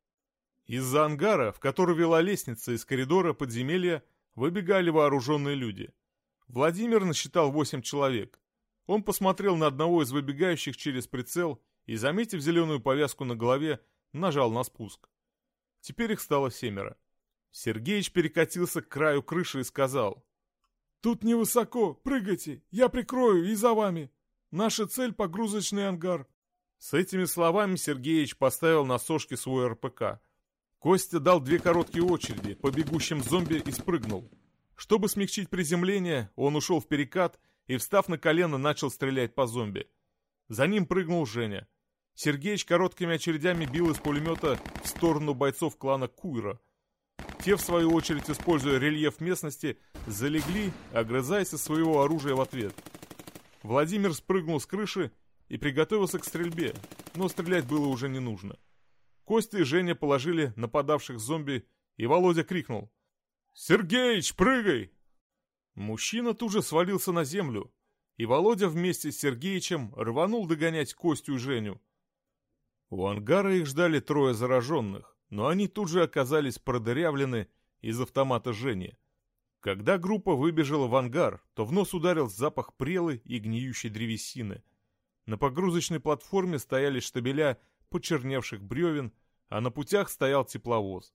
Из-за ангара, в который вела лестница из коридора подземелья, выбегали вооруженные люди. Владимир насчитал восемь человек. Он посмотрел на одного из выбегающих через прицел и, заметив зеленую повязку на голове, нажал на спуск. Теперь их стало семеро. Сергеич перекатился к краю крыши и сказал. «Тут невысоко, прыгайте, я прикрою и за вами. Наша цель — погрузочный ангар». С этими словами Сергеич поставил на сошки свой РПК. Костя дал две короткие очереди по бегущим зомби и спрыгнул. Чтобы смягчить приземление, он ушел в перекат и, встав на колено, начал стрелять по зомби. За ним прыгнул Женя. Сергеич короткими очередями бил из пулемета в сторону бойцов клана Куйра. Те, в свою очередь, используя рельеф местности, залегли, огрызаясь из своего оружия в ответ. Владимир спрыгнул с крыши и приготовился к стрельбе, но стрелять было уже не нужно. Костя и Женя положили нападавших зомби, и Володя крикнул. «Сергеич, прыгай!» Мужчина тут же свалился на землю, и Володя вместе с Сергеичем рванул догонять Костю и Женю. У ангара их ждали трое зараженных, но они тут же оказались продырявлены из автомата Жени. Когда группа выбежала в ангар, то в нос ударил запах прелы и гниющей древесины. На погрузочной платформе стояли штабеля почерневших бревен, а на путях стоял тепловоз.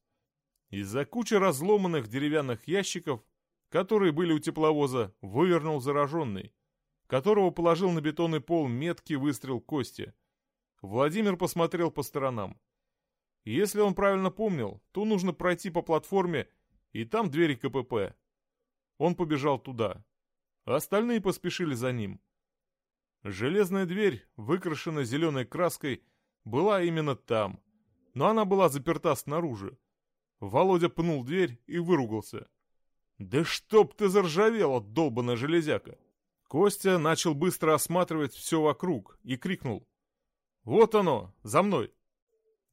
Из-за кучи разломанных деревянных ящиков, которые были у тепловоза, вывернул зараженный, которого положил на бетонный пол меткий выстрел Кости. Владимир посмотрел по сторонам. Если он правильно помнил, то нужно пройти по платформе, и там двери КПП. Он побежал туда. Остальные поспешили за ним. Железная дверь, выкрашенная зеленой краской, была именно там. Но она была заперта снаружи. Володя пнул дверь и выругался. «Да чтоб ты заржавела, долбаная железяка!» Костя начал быстро осматривать все вокруг и крикнул. «Вот оно, за мной!»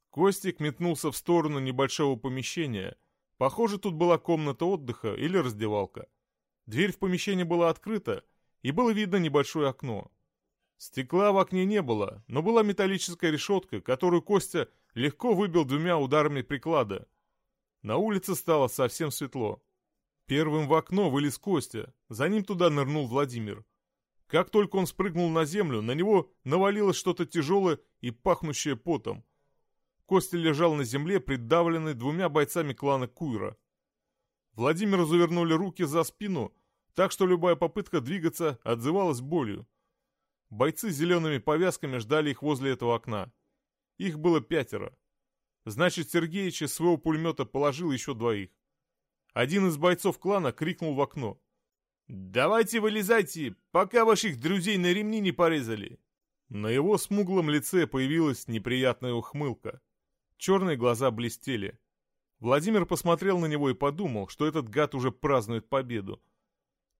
Костик метнулся в сторону небольшого помещения. Похоже, тут была комната отдыха или раздевалка. Дверь в помещение была открыта, и было видно небольшое окно. Стекла в окне не было, но была металлическая решетка, которую Костя легко выбил двумя ударами приклада. На улице стало совсем светло. Первым в окно вылез Костя, за ним туда нырнул Владимир. Как только он спрыгнул на землю, на него навалилось что-то тяжелое и пахнущее потом. Костя лежал на земле, придавленный двумя бойцами клана Куйра. Владимиру завернули руки за спину, так что любая попытка двигаться отзывалась болью. Бойцы с зелеными повязками ждали их возле этого окна. Их было пятеро. Значит, Сергеич из своего пулемета положил еще двоих. Один из бойцов клана крикнул в окно. «Давайте вылезайте, пока ваших друзей на ремни не порезали!» На его смуглом лице появилась неприятная ухмылка. Черные глаза блестели. Владимир посмотрел на него и подумал, что этот гад уже празднует победу.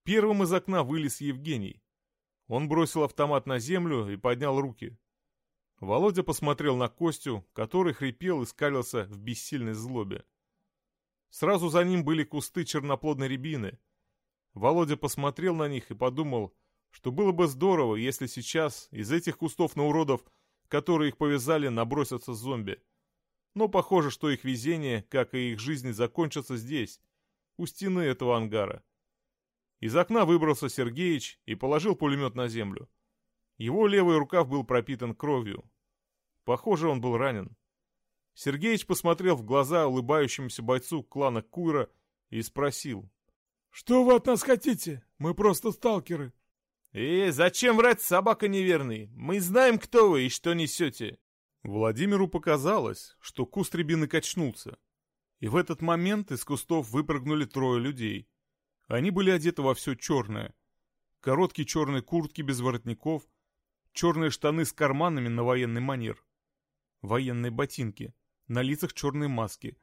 Первым из окна вылез Евгений. Он бросил автомат на землю и поднял руки. Володя посмотрел на Костю, который хрипел и скалился в бессильной злобе. Сразу за ним были кусты черноплодной рябины. Володя посмотрел на них и подумал, что было бы здорово, если сейчас из этих кустов на уродов, которые их повязали, набросятся зомби. Но похоже, что их везение, как и их жизнь, закончится здесь, у стены этого ангара. Из окна выбрался Сергеич и положил пулемет на землю. Его левый рукав был пропитан кровью. Похоже, он был ранен. Сергеич посмотрел в глаза улыбающемуся бойцу клана Куйра и спросил. «Что вы от нас хотите? Мы просто сталкеры». «Э, зачем врать, собака неверный? Мы знаем, кто вы и что несете». Владимиру показалось, что куст рябины качнулся. И в этот момент из кустов выпрыгнули трое людей. Они были одеты во все черное. Короткие черные куртки без воротников, черные штаны с карманами на военный манер, военные ботинки, на лицах черные маски.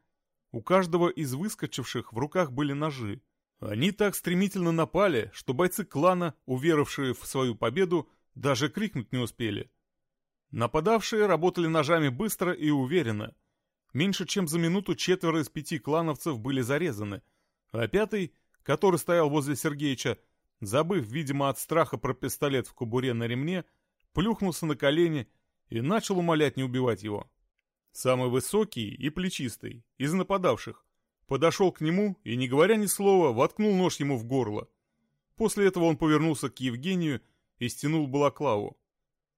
У каждого из выскочивших в руках были ножи. Они так стремительно напали, что бойцы клана, уверовавшие в свою победу, даже крикнуть не успели. Нападавшие работали ножами быстро и уверенно. Меньше чем за минуту четверо из пяти клановцев были зарезаны, а пятый, который стоял возле Сергеича, забыв, видимо, от страха про пистолет в кобуре на ремне, плюхнулся на колени и начал умолять не убивать его. Самый высокий и плечистый из нападавших подошел к нему и, не говоря ни слова, воткнул нож ему в горло. После этого он повернулся к Евгению и стянул балаклаву.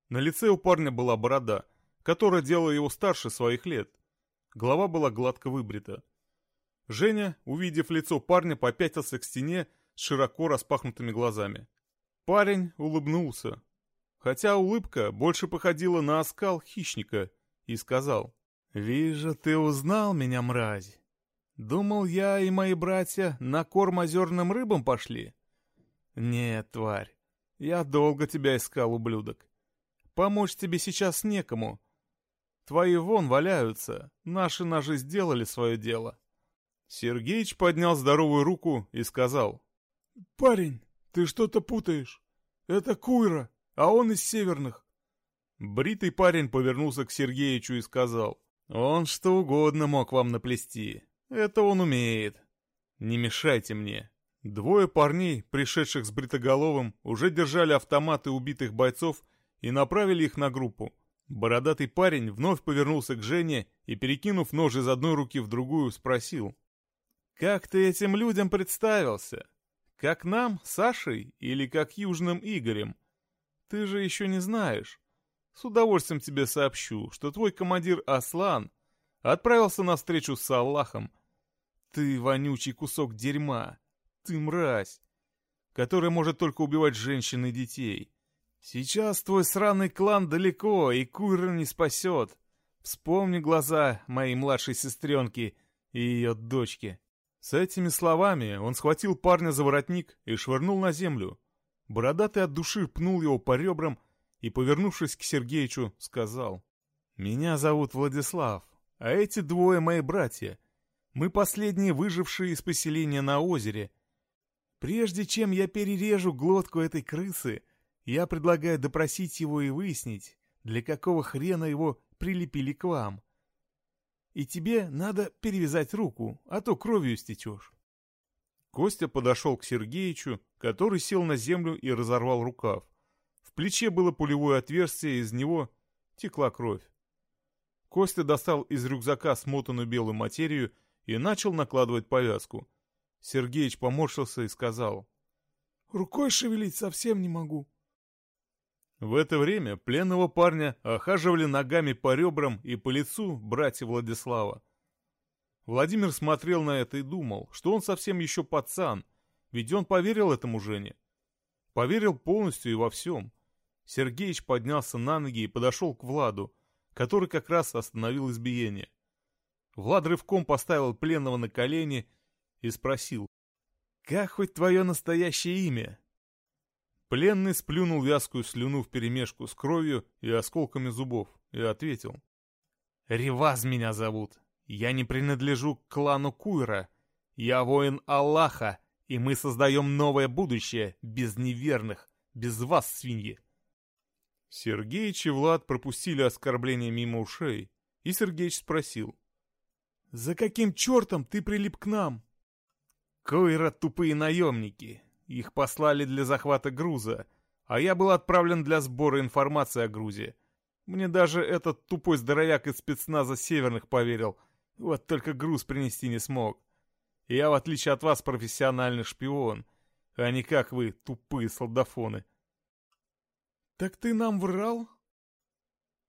На лице у парня была борода, которая делала его старше своих лет. Голова была гладко выбрита. Женя, увидев лицо парня, попятился к стене с широко распахнутыми глазами. Парень улыбнулся, хотя улыбка больше походила на оскал хищника, и сказал, «Вижу, ты узнал меня, мразь. Думал, я и мои братья на корм озерным рыбам пошли? Нет, тварь, я долго тебя искал, ублюдок. Помочь тебе сейчас некому. Твои вон валяются, наши ножи сделали свое дело. Сергеич поднял здоровую руку и сказал. «Парень, ты что-то путаешь. Это Куйра, а он из северных». Бритый парень повернулся к Сергеичу и сказал. Он что угодно мог вам наплести. Это он умеет. Не мешайте мне. Двое парней, пришедших с Бритоголовым, уже держали автоматы убитых бойцов и направили их на группу. Бородатый парень вновь повернулся к Жене и, перекинув нож из одной руки в другую, спросил. «Как ты этим людям представился? Как нам, Сашей, или как Южным Игорем? Ты же еще не знаешь. С удовольствием тебе сообщу, что твой командир Аслан отправился на встречу с Аллахом. Ты вонючий кусок дерьма. Ты мразь, которая может только убивать женщин и детей. Сейчас твой сраный клан далеко, и Куйра не спасет. Вспомни глаза моей младшей сестренки и ее дочки. С этими словами он схватил парня за воротник и швырнул на землю. Бородатый от души пнул его по ребрам и, повернувшись к Сергеичу, сказал. «Меня зовут Владислав, а эти двое мои братья. Мы последние выжившие из поселения на озере. Прежде чем я перережу глотку этой крысы, я предлагаю допросить его и выяснить, для какого хрена его прилепили к вам. И тебе надо перевязать руку, а то кровью стечешь. Костя подошел к Сергеичу, который сел на землю и разорвал рукав. В плече было пулевое отверстие, из него текла кровь. Костя достал из рюкзака смотанную белую материю и начал накладывать повязку. Сергеич поморщился и сказал. «Рукой шевелить совсем не могу». В это время пленного парня охаживали ногами по ребрам и по лицу братья Владислава. Владимир смотрел на это и думал, что он совсем еще пацан, ведь он поверил этому Жене. Поверил полностью и во всем. Сергеич поднялся на ноги и подошел к Владу, который как раз остановил избиение. Влад рывком поставил пленного на колени и спросил, «Как хоть твое настоящее имя?» Пленный сплюнул вязкую слюну вперемешку с кровью и осколками зубов и ответил. «Реваз меня зовут. Я не принадлежу к клану Куйра. Я воин Аллаха, и мы создаем новое будущее без неверных, без вас, свиньи». Сергеич и Влад пропустили оскорбление мимо ушей, и Сергеич спросил. «За каким чертом ты прилип к нам?» «Куйра тупые наемники. Их послали для захвата груза, а я был отправлен для сбора информации о грузе. Мне даже этот тупой здоровяк из спецназа Северных поверил, вот только груз принести не смог. Я, в отличие от вас, профессиональный шпион, а не как вы, тупые солдафоны. «Так ты нам врал?»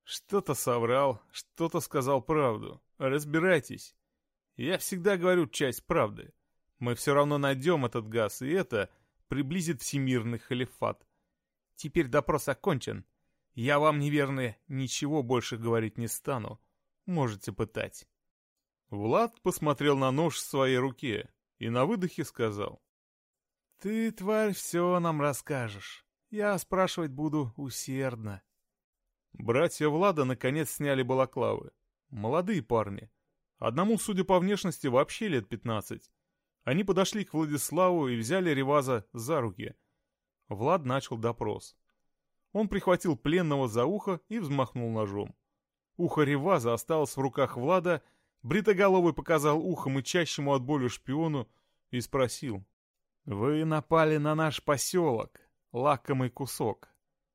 «Что-то соврал, что-то сказал правду. Разбирайтесь. Я всегда говорю часть правды. Мы все равно найдем этот газ, и это приблизит всемирный халифат. Теперь допрос окончен. Я вам, неверные, ничего больше говорить не стану. Можете пытать». Влад посмотрел на нож в своей руке и на выдохе сказал. «Ты, тварь, все нам расскажешь. Я спрашивать буду усердно». Братья Влада наконец сняли балаклавы. Молодые парни. Одному, судя по внешности, вообще лет пятнадцать. Они подошли к Владиславу и взяли Реваза за руки. Влад начал допрос. Он прихватил пленного за ухо и взмахнул ножом. Ухо Реваза осталось в руках Влада, Бритоголовый показал ухо мычащему от боли шпиону и спросил. «Вы напали на наш поселок, лакомый кусок,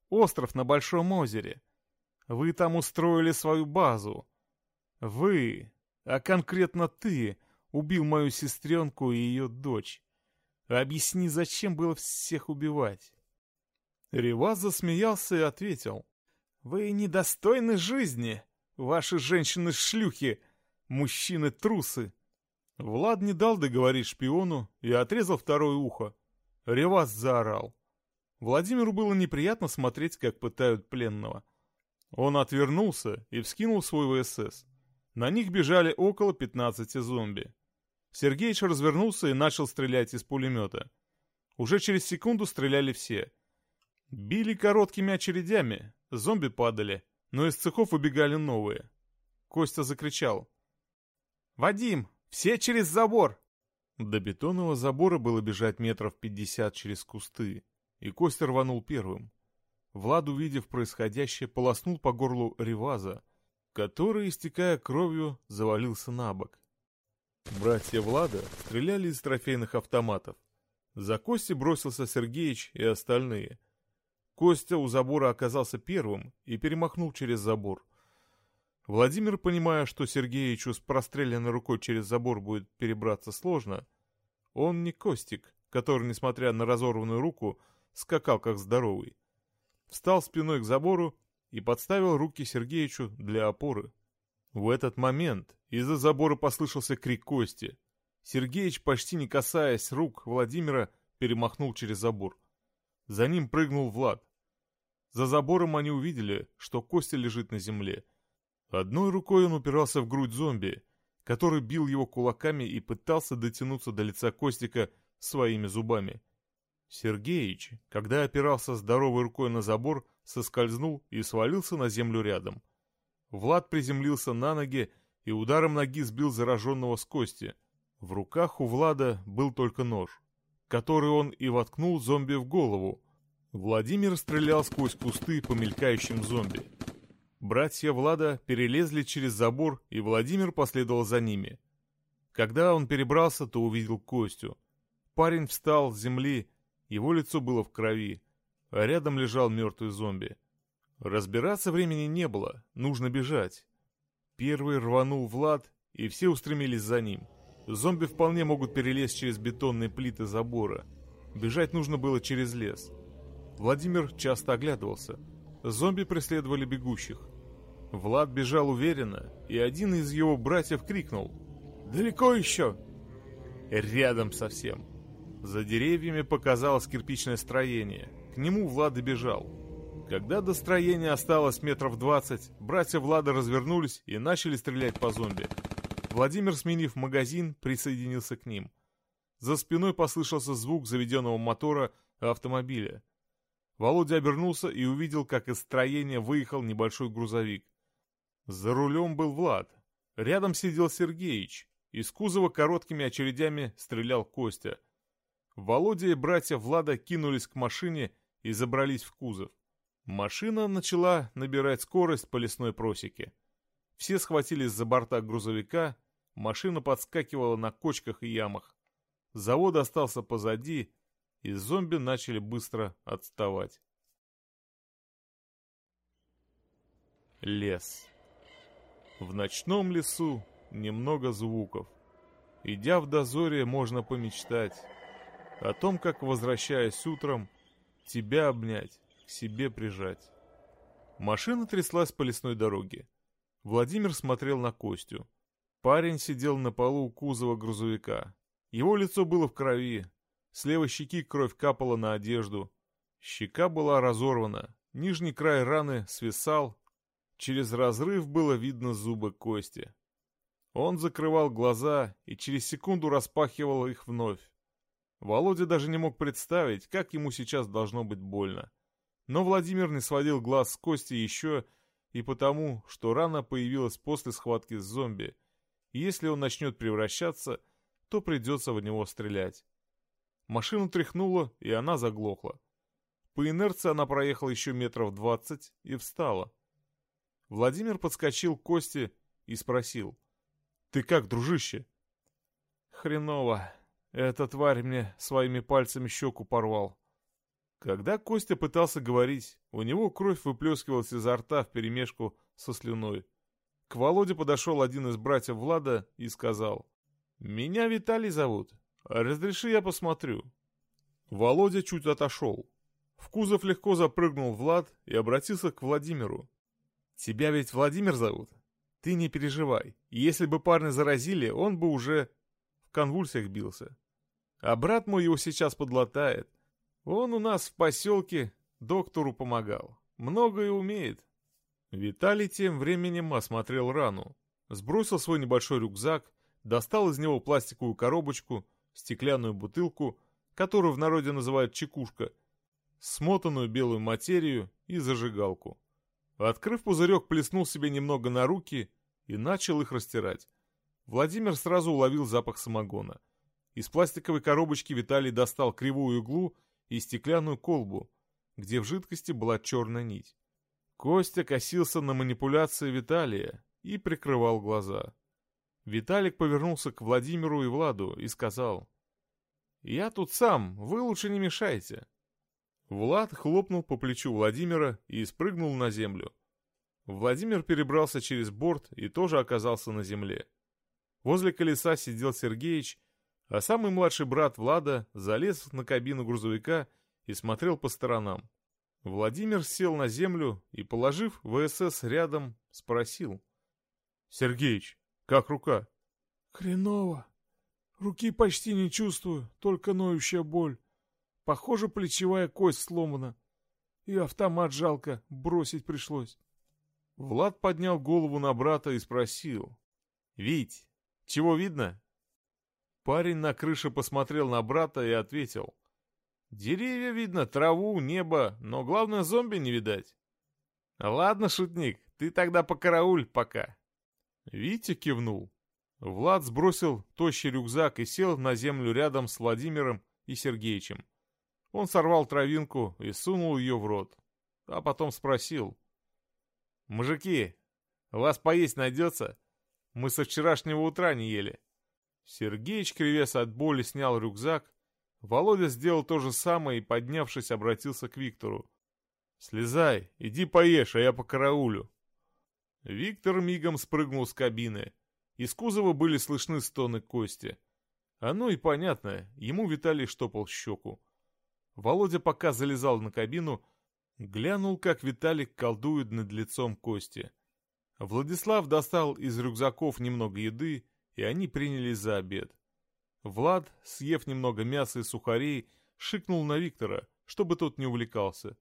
остров на Большом озере. Вы там устроили свою базу. Вы, а конкретно ты, — убил мою сестренку и ее дочь. Объясни, зачем было всех убивать?» Реваз засмеялся и ответил. «Вы недостойны жизни, ваши женщины-шлюхи, мужчины-трусы». Влад не дал договорить шпиону и отрезал второе ухо. Реваз заорал. Владимиру было неприятно смотреть, как пытают пленного. Он отвернулся и вскинул свой ВСС. На них бежали около 15 зомби. Сергеич развернулся и начал стрелять из пулемета. Уже через секунду стреляли все. Били короткими очередями, зомби падали, но из цехов выбегали новые. Костя закричал. «Вадим, все через забор!» До бетонного забора было бежать метров пятьдесят через кусты, и Костя рванул первым. Влад, увидев происходящее, полоснул по горлу Реваза, который, истекая кровью, завалился на бок. Братья Влада стреляли из трофейных автоматов. За Костей бросился Сергеич и остальные. Костя у забора оказался первым и перемахнул через забор. Владимир, понимая, что Сергеичу с простреленной рукой через забор будет перебраться сложно, он не Костик, который, несмотря на разорванную руку, скакал как здоровый. Встал спиной к забору и подставил руки Сергеичу для опоры. В этот момент из-за забора послышался крик Кости. Сергеич, почти не касаясь рук Владимира, перемахнул через забор. За ним прыгнул Влад. За забором они увидели, что Костя лежит на земле. Одной рукой он упирался в грудь зомби, который бил его кулаками и пытался дотянуться до лица Костика своими зубами. Сергеич, когда опирался здоровой рукой на забор, соскользнул и свалился на землю рядом. Влад приземлился на ноги и ударом ноги сбил зараженного с кости. В руках у Влада был только нож, который он и воткнул зомби в голову. Владимир стрелял сквозь кусты по мелькающим зомби. Братья Влада перелезли через забор, и Владимир последовал за ними. Когда он перебрался, то увидел Костю. Парень встал с земли, его лицо было в крови, а рядом лежал мертвый зомби. Разбираться времени не было, нужно бежать. Первый рванул Влад, и все устремились за ним. Зомби вполне могут перелезть через бетонные плиты забора. Бежать нужно было через лес. Владимир часто оглядывался. Зомби преследовали бегущих. Влад бежал уверенно, и один из его братьев крикнул «Далеко еще?» Рядом совсем. За деревьями показалось кирпичное строение. К нему Влад бежал. Когда до строения осталось метров двадцать, братья Влада развернулись и начали стрелять по зомби. Владимир, сменив магазин, присоединился к ним. За спиной послышался звук заведенного мотора автомобиля. Володя обернулся и увидел, как из строения выехал небольшой грузовик. За рулем был Влад. Рядом сидел Сергеич. Из кузова короткими очередями стрелял Костя. Володя и братья Влада кинулись к машине и забрались в кузов. Машина начала набирать скорость по лесной просеке. Все схватились за борта грузовика, машина подскакивала на кочках и ямах. Завод остался позади, и зомби начали быстро отставать. Лес. В ночном лесу немного звуков. Идя в дозоре, можно помечтать о том, как, возвращаясь утром, тебя обнять к себе прижать. Машина тряслась по лесной дороге. Владимир смотрел на Костю. Парень сидел на полу кузова грузовика. Его лицо было в крови. С левой щеки кровь капала на одежду. Щека была разорвана. Нижний край раны свисал. Через разрыв было видно зубы Кости. Он закрывал глаза и через секунду распахивал их вновь. Володя даже не мог представить, как ему сейчас должно быть больно. Но Владимир не сводил глаз с Кости еще и потому, что рана появилась после схватки с зомби. И если он начнет превращаться, то придется в него стрелять. Машину тряхнуло, и она заглохла. По инерции она проехала еще метров двадцать и встала. Владимир подскочил к Косте и спросил. «Ты как, дружище?» «Хреново. Эта тварь мне своими пальцами щеку порвал. Когда Костя пытался говорить, у него кровь выплескивалась изо рта вперемешку со слюной. К Володе подошел один из братьев Влада и сказал, «Меня Виталий зовут. Разреши я посмотрю». Володя чуть отошел. В кузов легко запрыгнул Влад и обратился к Владимиру. «Тебя ведь Владимир зовут? Ты не переживай. Если бы парня заразили, он бы уже в конвульсиях бился. А брат мой его сейчас подлатает. Он у нас в поселке доктору помогал. Многое умеет. Виталий тем временем осмотрел рану. Сбросил свой небольшой рюкзак, достал из него пластиковую коробочку, стеклянную бутылку, которую в народе называют чекушка, смотанную белую материю и зажигалку. Открыв пузырек, плеснул себе немного на руки и начал их растирать. Владимир сразу уловил запах самогона. Из пластиковой коробочки Виталий достал кривую иглу и стеклянную колбу, где в жидкости была черная нить. Костя косился на манипуляции Виталия и прикрывал глаза. Виталик повернулся к Владимиру и Владу и сказал, «Я тут сам, вы лучше не мешайте». Влад хлопнул по плечу Владимира и спрыгнул на землю. Владимир перебрался через борт и тоже оказался на земле. Возле колеса сидел Сергеич, а самый младший брат Влада залез на кабину грузовика и смотрел по сторонам. Владимир сел на землю и, положив ВСС рядом, спросил. «Сергеич, как рука?» «Хреново. Руки почти не чувствую, только ноющая боль. Похоже, плечевая кость сломана. И автомат жалко, бросить пришлось». Влад поднял голову на брата и спросил. «Вить, чего видно?» Парень на крыше посмотрел на брата и ответил. «Деревья видно, траву, небо, но главное зомби не видать». «Ладно, шутник, ты тогда покарауль пока». Витя кивнул. Влад сбросил тощий рюкзак и сел на землю рядом с Владимиром и Сергеичем. Он сорвал травинку и сунул ее в рот, а потом спросил. «Мужики, у вас поесть найдется? Мы со вчерашнего утра не ели». Сергеич, кривясь от боли, снял рюкзак. Володя сделал то же самое и, поднявшись, обратился к Виктору. «Слезай, иди поешь, а я по караулю». Виктор мигом спрыгнул с кабины. Из кузова были слышны стоны Кости. Оно и понятно, ему Виталий штопал щеку. Володя пока залезал на кабину, Глянул, как Виталик колдует над лицом Кости. Владислав достал из рюкзаков немного еды, и они принялись за обед. Влад, съев немного мяса и сухарей, шикнул на Виктора, чтобы тот не увлекался.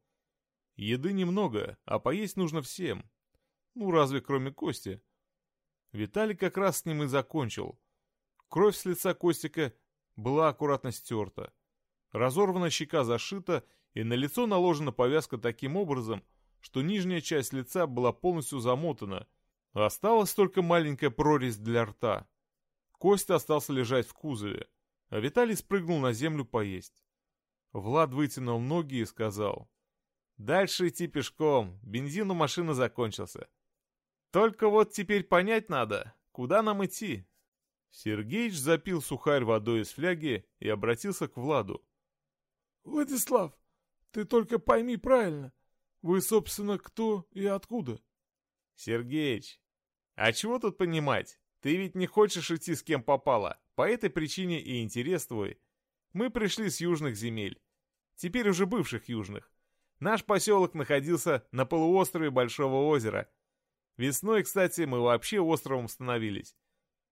Еды немного, а поесть нужно всем. Ну, разве кроме Кости? Виталий как раз с ним и закончил. Кровь с лица Костика была аккуратно стерта. Разорвана щека зашита, и на лицо наложена повязка таким образом, что нижняя часть лица была полностью замотана, осталась только маленькая прорезь для рта. Костя остался лежать в кузове, а Виталий спрыгнул на землю поесть. Влад вытянул ноги и сказал, «Дальше идти пешком, бензин у машины закончился. Только вот теперь понять надо, куда нам идти?» Сергеич запил сухарь водой из фляги и обратился к Владу. «Владислав, ты только пойми правильно. Вы, собственно, кто и откуда?» «Сергеич, а чего тут понимать? Ты ведь не хочешь идти с кем попало. По этой причине и интерес твой. Мы пришли с южных земель. Теперь уже бывших южных. Наш поселок находился на полуострове Большого озера. Весной, кстати, мы вообще островом становились.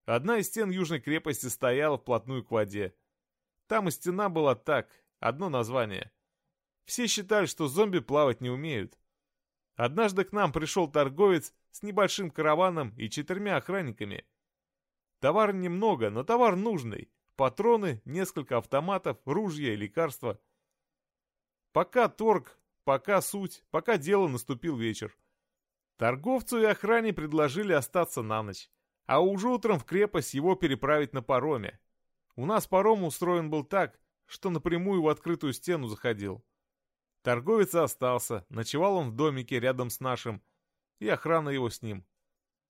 Одна из стен южной крепости стояла вплотную к воде. Там и стена была так, одно название. Все считали, что зомби плавать не умеют. Однажды к нам пришел торговец с небольшим караваном и четырьмя охранниками. Товар немного, но товар нужный. Патроны, несколько автоматов, ружья и лекарства. Пока торг, пока суть, пока дело наступил вечер. Торговцу и охране предложили остаться на ночь, а уже утром в крепость его переправить на пароме. У нас паром устроен был так, что напрямую в открытую стену заходил. Торговец остался, ночевал он в домике рядом с нашим, и охрана его с ним.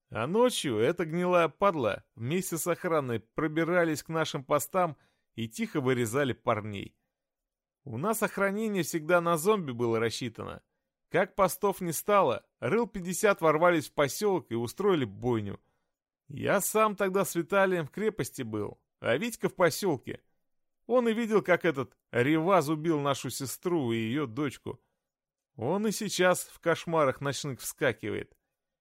А ночью эта гнилая падла вместе с охраной пробирались к нашим постам и тихо вырезали парней. У нас охранение всегда на зомби было рассчитано. Как постов не стало, рыл 50 ворвались в поселок и устроили бойню. Я сам тогда с Виталием в крепости был, а Витька в поселке. Он и видел, как этот Реваз убил нашу сестру и ее дочку. Он и сейчас в кошмарах ночных вскакивает.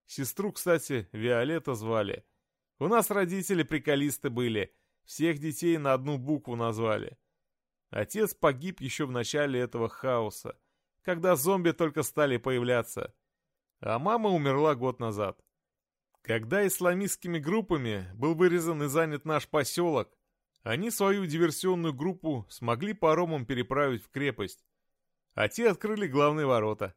Сестру, кстати, Виолетта звали. У нас родители приколисты были, всех детей на одну букву назвали. Отец погиб еще в начале этого хаоса, когда зомби только стали появляться. А мама умерла год назад. Когда исламистскими группами был вырезан и занят наш поселок, они свою диверсионную группу смогли паромом переправить в крепость, а те открыли главные ворота.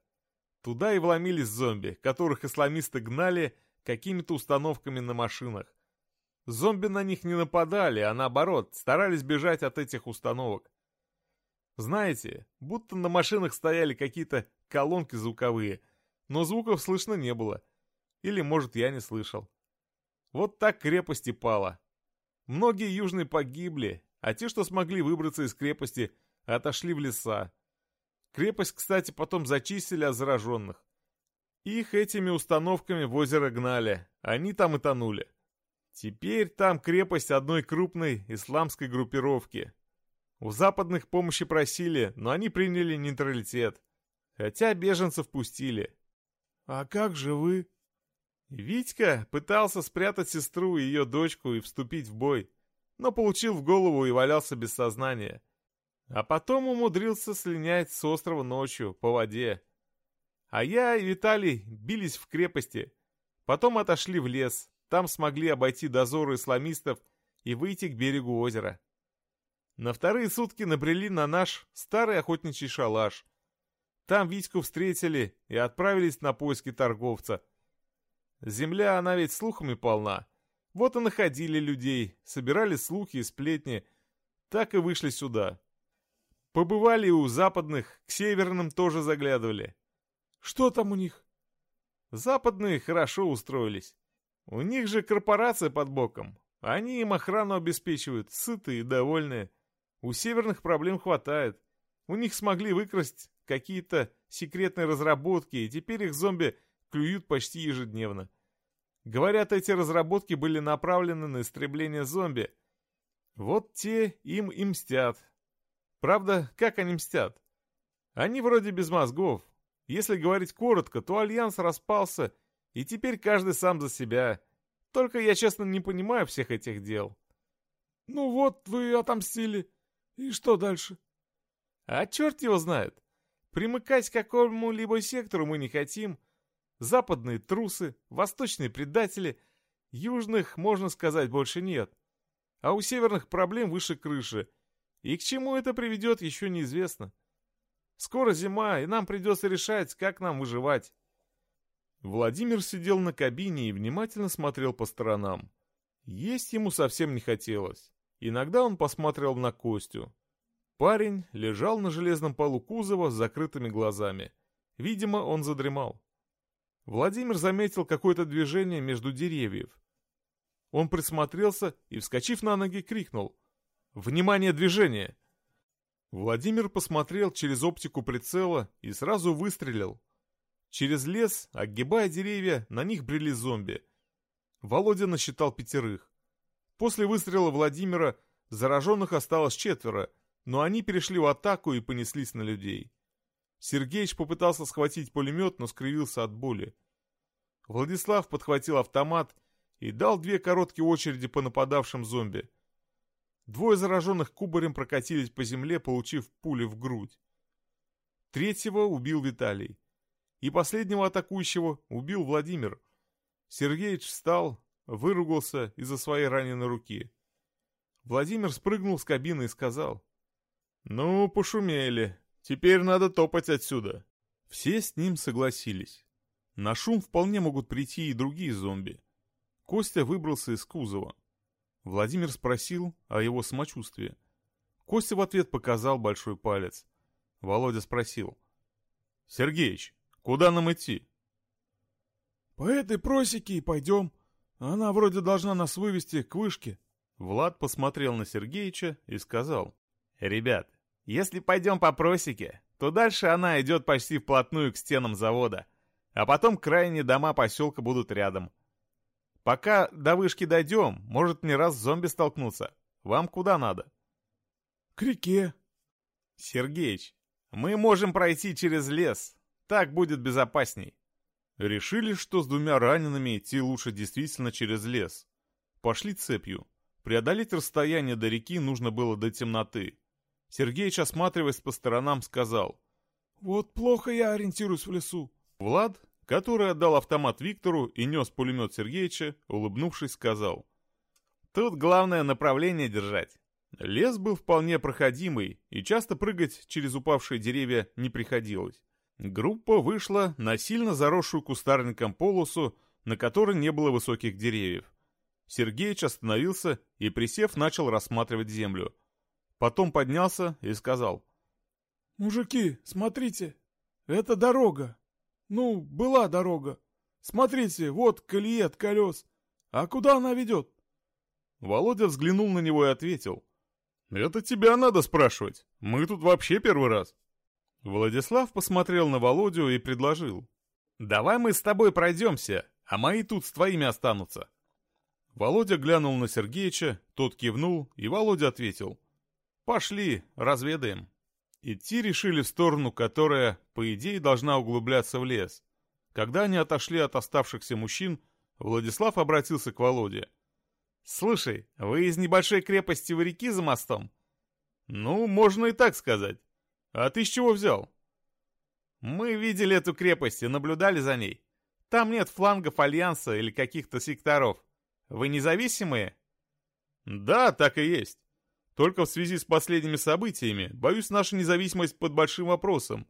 Туда и вломились зомби, которых исламисты гнали какими-то установками на машинах. Зомби на них не нападали, а наоборот, старались бежать от этих установок. Знаете, будто на машинах стояли какие-то колонки звуковые, но звуков слышно не было. Или, может, я не слышал. Вот так крепость и пала. Многие южные погибли, а те, что смогли выбраться из крепости, отошли в леса. Крепость, кстати, потом зачистили от зараженных. Их этими установками в озеро гнали, они там и тонули. Теперь там крепость одной крупной исламской группировки. У западных помощи просили, но они приняли нейтралитет. Хотя беженцев пустили. «А как же вы?» Витька пытался спрятать сестру и ее дочку и вступить в бой, но получил в голову и валялся без сознания. А потом умудрился слинять с острова ночью, по воде. А я и Виталий бились в крепости. Потом отошли в лес. Там смогли обойти дозоры исламистов и выйти к берегу озера. На вторые сутки набрели на наш старый охотничий шалаш. Там Витьку встретили и отправились на поиски торговца. Земля, она ведь слухами полна. Вот и находили людей, собирали слухи и сплетни. Так и вышли сюда. Побывали у западных, к северным тоже заглядывали. Что там у них? Западные хорошо устроились. У них же корпорация под боком. Они им охрану обеспечивают, сытые и довольные. У северных проблем хватает. У них смогли выкрасть какие-то секретные разработки, и теперь их зомби клюют почти ежедневно. Говорят, эти разработки были направлены на истребление зомби. Вот те им и мстят. Правда, как они мстят? Они вроде без мозгов, если говорить коротко, то Альянс распался, и теперь каждый сам за себя. Только я, честно, не понимаю всех этих дел. Ну вот, вы отомстили. И что дальше? А черт его знает. Примыкать к какому-либо сектору мы не хотим. Западные трусы, восточные предатели. Южных, можно сказать, больше нет. А у северных проблем выше крыши. И к чему это приведет, еще неизвестно. Скоро зима, и нам придется решать, как нам выживать». Владимир сидел на кабине и внимательно смотрел по сторонам. Есть ему совсем не хотелось. Иногда он посмотрел на Костю. Парень лежал на железном полу кузова с закрытыми глазами. Видимо, он задремал. Владимир заметил какое-то движение между деревьев. Он присмотрелся и, вскочив на ноги, крикнул «Внимание, движение!» Владимир посмотрел через оптику прицела и сразу выстрелил. Через лес, огибая деревья, на них брели зомби. Володя насчитал пятерых. После выстрела Владимира зараженных осталось четверо, но они перешли в атаку и понеслись на людей. Сергеич попытался схватить пулемет, но скривился от боли. Владислав подхватил автомат и дал две короткие очереди по нападавшим зомби. Двое зараженных кубарем прокатились по земле, получив пули в грудь. Третьего убил Виталий. И последнего атакующего убил Владимир. Сергеич встал, выругался из-за своей раненой руки. Владимир спрыгнул с кабины и сказал. «Ну, пошумели. Теперь надо топать отсюда». Все с ним согласились. На шум вполне могут прийти и другие зомби. Костя выбрался из кузова. Владимир спросил о его самочувствии. Костя в ответ показал большой палец. Володя спросил. «Сергеич, куда нам идти?» «По этой просеке и пойдем. Она вроде должна нас вывести к вышке». Влад посмотрел на Сергеича и сказал. «Ребят, если пойдем по просеке, то дальше она идет почти вплотную к стенам завода, а потом крайние дома поселка будут рядом. Пока до вышки дойдем, может не раз зомби столкнуться. Вам куда надо? К реке. Сергеич, мы можем пройти через лес. Так будет безопасней. Решили, что с двумя ранеными идти лучше действительно через лес. Пошли цепью. Преодолеть расстояние до реки нужно было до темноты. Сергеич, осматриваясь по сторонам, сказал. «Вот плохо я ориентируюсь в лесу». Влад, который отдал автомат Виктору и нес пулемет Сергеича, улыбнувшись, сказал. «Тут главное направление держать». Лес был вполне проходимый, и часто прыгать через упавшие деревья не приходилось. Группа вышла на сильно заросшую кустарником полосу, на которой не было высоких деревьев. Сергеич остановился и, присев, начал рассматривать землю. Потом поднялся и сказал. «Мужики, смотрите, это дорога. Ну, была дорога. Смотрите, вот колея от колес. А куда она ведет? Володя взглянул на него и ответил. «Это тебя надо спрашивать. Мы тут вообще первый раз». Владислав посмотрел на Володю и предложил. «Давай мы с тобой пройдемся, а мои тут с твоими останутся». Володя глянул на Сергеича, тот кивнул, и Володя ответил. «Пошли, разведаем». Идти решили в сторону, которая, по идее, должна углубляться в лес. Когда они отошли от оставшихся мужчин, Владислав обратился к Володе. «Слушай, вы из небольшой крепости в реки за мостом?» «Ну, можно и так сказать. А ты с чего взял?» «Мы видели эту крепость и наблюдали за ней. Там нет флангов Альянса или каких-то секторов. Вы независимые?» «Да, так и есть. Только в связи с последними событиями, боюсь, наша независимость под большим вопросом.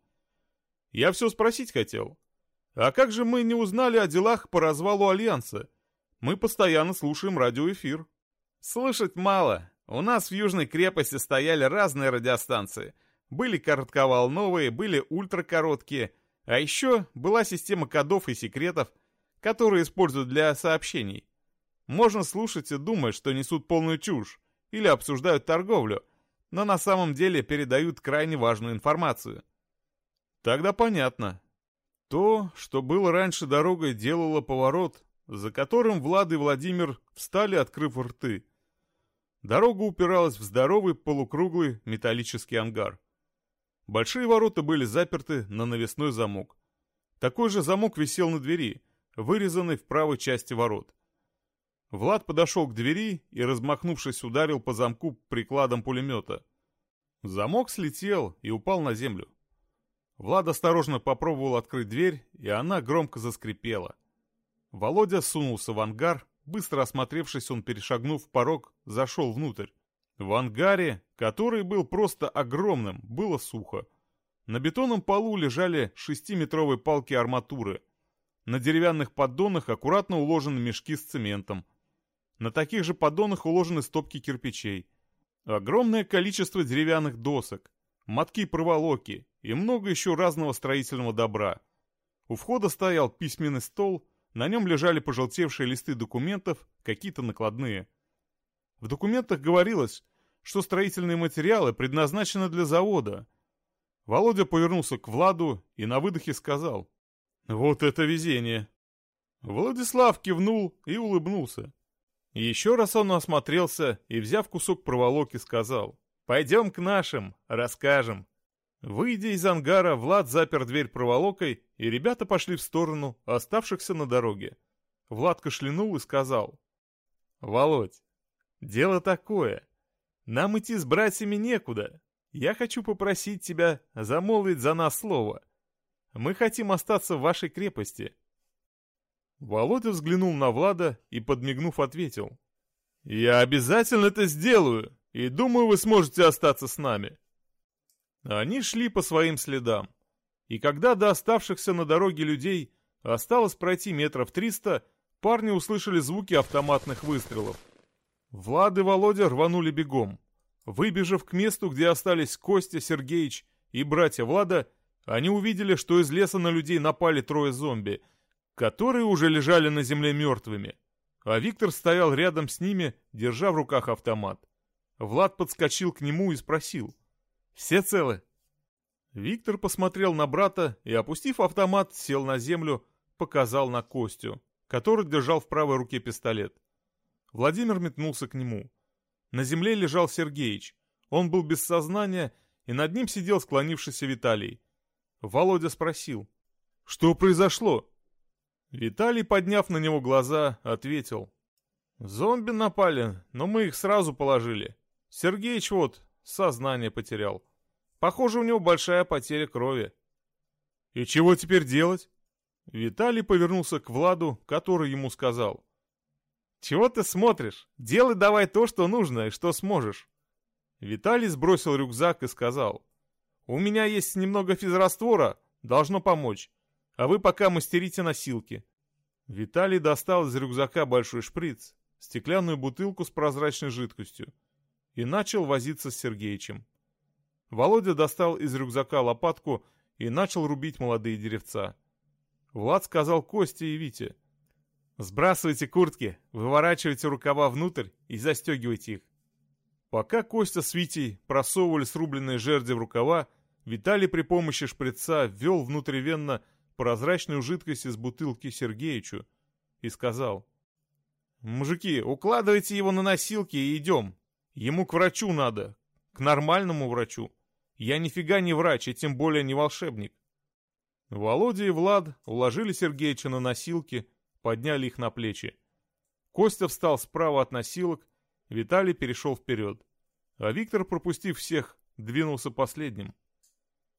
Я все спросить хотел. А как же мы не узнали о делах по развалу Альянса? Мы постоянно слушаем радиоэфир. Слушать мало. У нас в Южной крепости стояли разные радиостанции. Были коротковолновые, были ультракороткие. А еще была система кодов и секретов, которые используют для сообщений. Можно слушать и думать, что несут полную чушь или обсуждают торговлю, но на самом деле передают крайне важную информацию. Тогда понятно. То, что было раньше дорогой, делало поворот, за которым Влад и Владимир встали, открыв рты. Дорога упиралась в здоровый полукруглый металлический ангар. Большие ворота были заперты на навесной замок. Такой же замок висел на двери, вырезанный в правой части ворот. Влад подошел к двери и, размахнувшись, ударил по замку прикладом пулемета. Замок слетел и упал на землю. Влад осторожно попробовал открыть дверь, и она громко заскрипела. Володя сунулся в ангар, быстро осмотревшись, он, перешагнув порог, зашел внутрь. В ангаре, который был просто огромным, было сухо. На бетонном полу лежали шестиметровые палки арматуры. На деревянных поддонах аккуратно уложены мешки с цементом. На таких же поддонах уложены стопки кирпичей. Огромное количество деревянных досок, мотки проволоки и много еще разного строительного добра. У входа стоял письменный стол, на нем лежали пожелтевшие листы документов, какие-то накладные. В документах говорилось, что строительные материалы предназначены для завода. Володя повернулся к Владу и на выдохе сказал «Вот это везение!». Владислав кивнул и улыбнулся. Еще раз он осмотрелся и, взяв кусок проволоки, сказал «Пойдем к нашим, расскажем». Выйдя из ангара, Влад запер дверь проволокой, и ребята пошли в сторону оставшихся на дороге. Влад кашлянул и сказал. «Володь, дело такое. Нам идти с братьями некуда. Я хочу попросить тебя замолвить за нас слово. Мы хотим остаться в вашей крепости». Володя взглянул на Влада и, подмигнув, ответил. «Я обязательно это сделаю, и думаю, вы сможете остаться с нами». Они шли по своим следам. И когда до оставшихся на дороге людей осталось пройти метров триста, парни услышали звуки автоматных выстрелов. Влад и Володя рванули бегом. Выбежав к месту, где остались Костя, Сергеич и братья Влада, они увидели, что из леса на людей напали трое зомби, которые уже лежали на земле мертвыми. А Виктор стоял рядом с ними, держа в руках автомат. Влад подскочил к нему и спросил. Все целы?» Виктор посмотрел на брата и, опустив автомат, сел на землю, показал на Костю, который держал в правой руке пистолет. Владимир метнулся к нему. На земле лежал Сергеич. Он был без сознания, и над ним сидел склонившийся Виталий. Володя спросил, «Что произошло?» Виталий, подняв на него глаза, ответил, «Зомби напали, но мы их сразу положили. Сергеич вот сознание потерял. Похоже, у него большая потеря крови. И чего теперь делать? Виталий повернулся к Владу, который ему сказал. «Чего ты смотришь? Делай давай то, что нужно и что сможешь». Виталий сбросил рюкзак и сказал. «У меня есть немного физраствора, должно помочь, а вы пока мастерите носилки». Виталий достал из рюкзака большой шприц, стеклянную бутылку с прозрачной жидкостью и начал возиться с Сергеичем. Володя достал из рюкзака лопатку и начал рубить молодые деревца. Влад сказал Косте и Вите. «Сбрасывайте куртки, выворачивайте рукава внутрь и застегивайте их». Пока Костя с Витей просовывали срубленные жерди в рукава, Виталий при помощи шприца ввел внутривенно прозрачную жидкость из бутылки Сергеичу и сказал. «Мужики, укладывайте его на носилки и идем. Ему к врачу надо, к нормальному врачу. Я нифига не врач, и тем более не волшебник». Володя и Влад уложили Сергеича на носилки, подняли их на плечи. Костя встал справа от носилок, Виталий перешел вперед. А Виктор, пропустив всех, двинулся последним.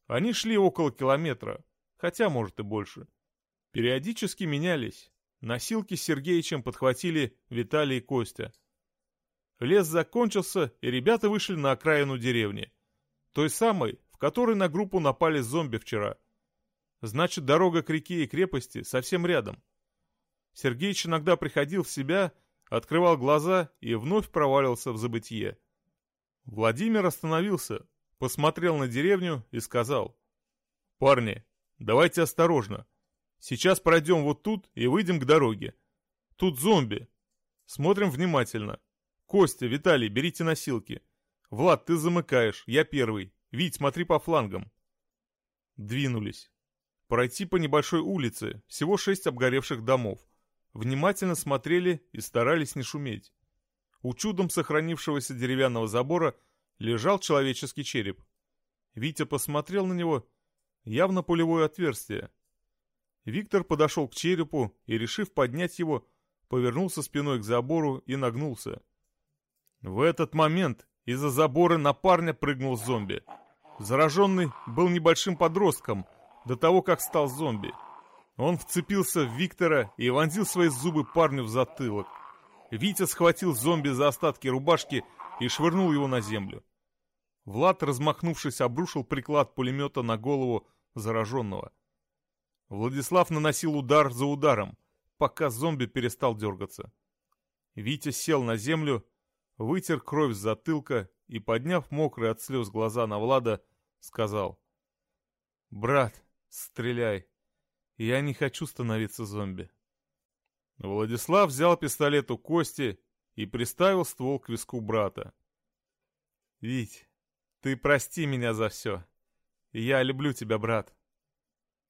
Они шли около километра, хотя, может, и больше. Периодически менялись. Носилки с Сергеичем подхватили Виталий и Костя. Лес закончился, и ребята вышли на окраину деревни. Той самой, в которой на группу напали зомби вчера. Значит, дорога к реке и крепости совсем рядом. Сергеич иногда приходил в себя, открывал глаза и вновь провалился в забытье. Владимир остановился, посмотрел на деревню и сказал. «Парни, давайте осторожно. Сейчас пройдем вот тут и выйдем к дороге. Тут зомби. Смотрим внимательно. Костя, Виталий, берите носилки. Влад, ты замыкаешь, я первый. Вить, смотри по флангам». Двинулись. Пройти по небольшой улице, всего шесть обгоревших домов. Внимательно смотрели и старались не шуметь. У чудом сохранившегося деревянного забора лежал человеческий череп. Витя посмотрел на него. Явно пулевое отверстие. Виктор подошел к черепу и, решив поднять его, повернулся спиной к забору и нагнулся. В этот момент из-за забора на парня прыгнул зомби. Зараженный был небольшим подростком до того, как стал зомби. Он вцепился в Виктора и вонзил свои зубы парню в затылок. Витя схватил зомби за остатки рубашки и швырнул его на землю. Влад, размахнувшись, обрушил приклад пулемета на голову зараженного. Владислав наносил удар за ударом, пока зомби перестал дергаться. Витя сел на землю, вытер кровь с затылка и, подняв мокрые от слез глаза на Влада, сказал. «Брат, стреляй. Я не хочу становиться зомби». Владислав взял пистолет у Кости и приставил ствол к виску брата. «Вить, ты прости меня за все. Я люблю тебя, брат.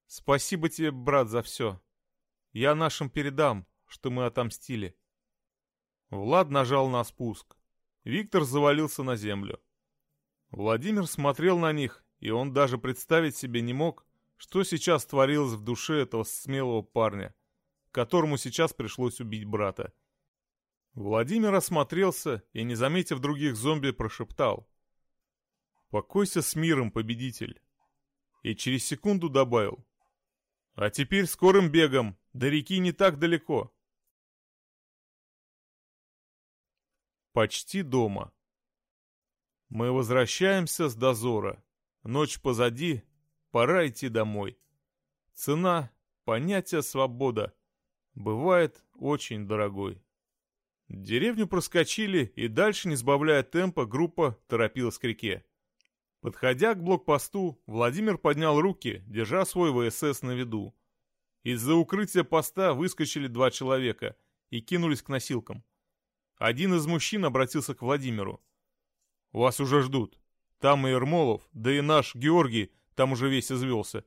Спасибо тебе, брат, за все. Я нашим передам, что мы отомстили. Влад нажал на спуск. Виктор завалился на землю. Владимир смотрел на них, и он даже представить себе не мог, что сейчас творилось в душе этого смелого парня, которому сейчас пришлось убить брата. Владимир осмотрелся и, не заметив других зомби, прошептал. «Покойся с миром, победитель!» И через секунду добавил. «А теперь скорым бегом, до реки не так далеко!» Почти дома. Мы возвращаемся с дозора. Ночь позади, пора идти домой. Цена, понятие свобода, бывает очень дорогой. Деревню проскочили, и дальше, не сбавляя темпа, группа торопилась к реке. Подходя к блокпосту, Владимир поднял руки, держа свой ВСС на виду. Из-за укрытия поста выскочили два человека и кинулись к носилкам. Один из мужчин обратился к Владимиру. «Вас уже ждут. Там и Ермолов, да и наш Георгий там уже весь извелся».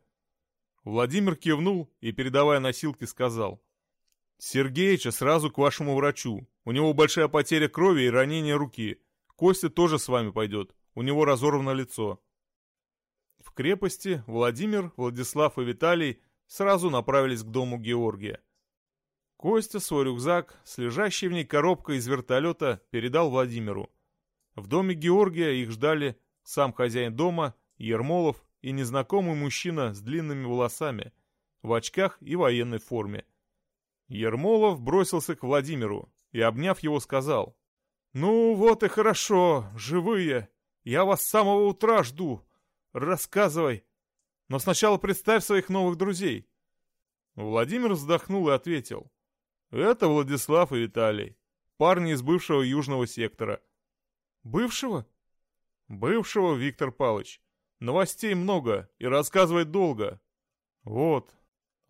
Владимир кивнул и, передавая носилки, сказал. «Сергеича сразу к вашему врачу. У него большая потеря крови и ранение руки. Костя тоже с вами пойдет у него разорвано лицо. В крепости Владимир, Владислав и Виталий сразу направились к дому Георгия. Костя свой рюкзак с лежащей в ней коробкой из вертолета передал Владимиру. В доме Георгия их ждали сам хозяин дома, Ермолов и незнакомый мужчина с длинными волосами, в очках и военной форме. Ермолов бросился к Владимиру и, обняв его, сказал, «Ну вот и хорошо, живые. Я вас с самого утра жду. Рассказывай. Но сначала представь своих новых друзей. Владимир вздохнул и ответил. Это Владислав и Виталий. Парни из бывшего южного сектора. Бывшего? Бывшего, Виктор Павлович. Новостей много и рассказывать долго. Вот.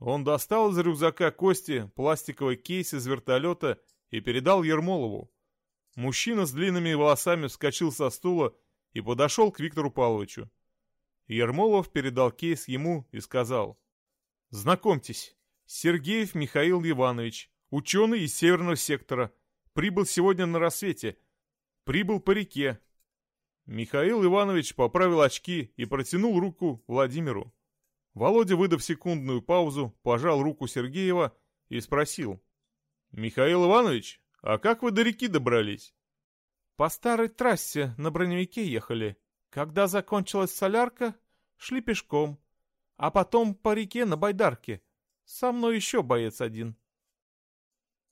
Он достал из рюкзака Кости пластиковый кейс из вертолета и передал Ермолову. Мужчина с длинными волосами вскочил со стула и подошел к Виктору Павловичу. Ермолов передал кейс ему и сказал. «Знакомьтесь, Сергеев Михаил Иванович, ученый из Северного сектора, прибыл сегодня на рассвете. Прибыл по реке». Михаил Иванович поправил очки и протянул руку Владимиру. Володя, выдав секундную паузу, пожал руку Сергеева и спросил. «Михаил Иванович, а как вы до реки добрались?» «По старой трассе на броневике ехали. Когда закончилась солярка, шли пешком. А потом по реке на байдарке. Со мной еще боец один».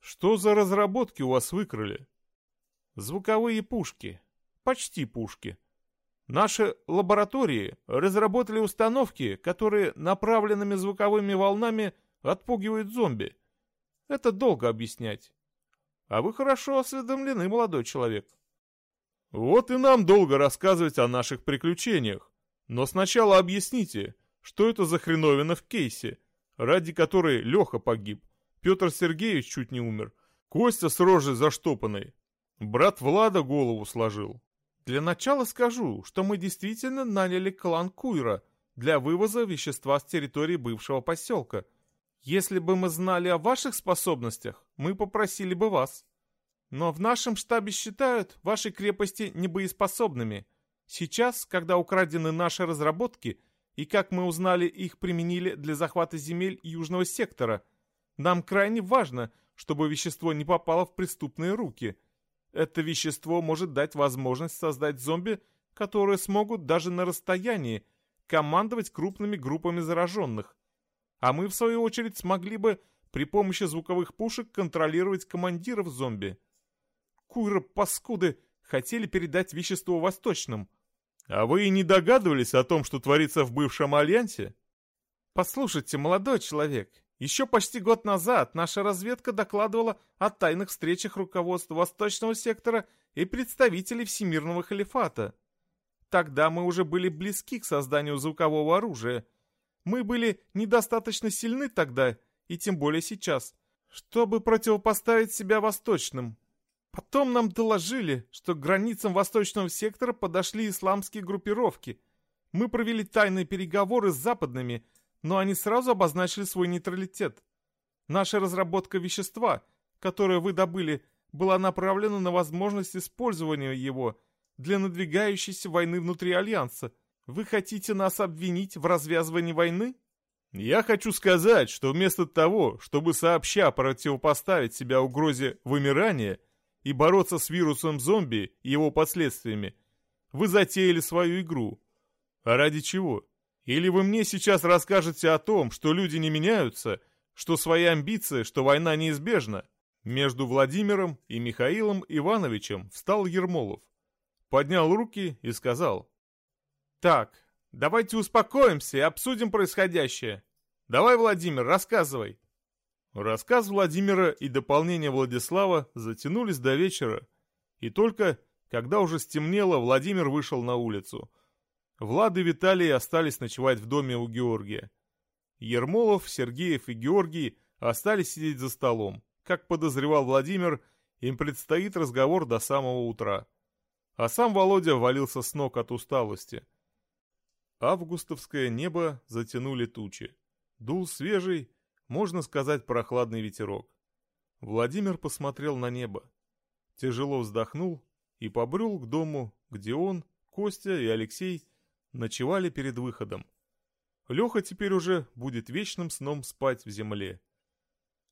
«Что за разработки у вас выкрали?» «Звуковые пушки. Почти пушки. Наши лаборатории разработали установки, которые направленными звуковыми волнами отпугивают зомби. Это долго объяснять. А вы хорошо осведомлены, молодой человек. Вот и нам долго рассказывать о наших приключениях. Но сначала объясните, что это за хреновина в кейсе, ради которой Леха погиб, Петр Сергеевич чуть не умер, Костя с рожей заштопанной. Брат Влада голову сложил. Для начала скажу, что мы действительно наняли клан Куйра для вывоза вещества с территории бывшего поселка. Если бы мы знали о ваших способностях, мы попросили бы вас. Но в нашем штабе считают ваши крепости небоеспособными. Сейчас, когда украдены наши разработки, и как мы узнали, их применили для захвата земель Южного сектора, нам крайне важно, чтобы вещество не попало в преступные руки – это вещество может дать возможность создать зомби, которые смогут даже на расстоянии командовать крупными группами зараженных. А мы, в свою очередь, смогли бы при помощи звуковых пушек контролировать командиров зомби. Куйра-паскуды хотели передать вещество Восточным. А вы и не догадывались о том, что творится в бывшем Альянсе? Послушайте, молодой человек, еще почти год назад наша разведка докладывала о тайных встречах руководства Восточного сектора и представителей Всемирного халифата. Тогда мы уже были близки к созданию звукового оружия. Мы были недостаточно сильны тогда, и тем более сейчас, чтобы противопоставить себя Восточным. Потом нам доложили, что к границам Восточного сектора подошли исламские группировки. Мы провели тайные переговоры с западными – но они сразу обозначили свой нейтралитет. Наша разработка вещества, которое вы добыли, была направлена на возможность использования его для надвигающейся войны внутри Альянса. Вы хотите нас обвинить в развязывании войны? Я хочу сказать, что вместо того, чтобы сообща противопоставить себя угрозе вымирания и бороться с вирусом зомби и его последствиями, вы затеяли свою игру. А ради чего? Или вы мне сейчас расскажете о том, что люди не меняются, что свои амбиции, что война неизбежна?» Между Владимиром и Михаилом Ивановичем встал Ермолов. Поднял руки и сказал. «Так, давайте успокоимся и обсудим происходящее. Давай, Владимир, рассказывай». Рассказ Владимира и дополнение Владислава затянулись до вечера, и только, когда уже стемнело, Владимир вышел на улицу – Влад и Виталий остались ночевать в доме у Георгия. Ермолов, Сергеев и Георгий остались сидеть за столом. Как подозревал Владимир, им предстоит разговор до самого утра. А сам Володя валился с ног от усталости. Августовское небо затянули тучи. Дул свежий, можно сказать, прохладный ветерок. Владимир посмотрел на небо. Тяжело вздохнул и побрел к дому, где он, Костя и Алексей ночевали перед выходом. Леха теперь уже будет вечным сном спать в земле.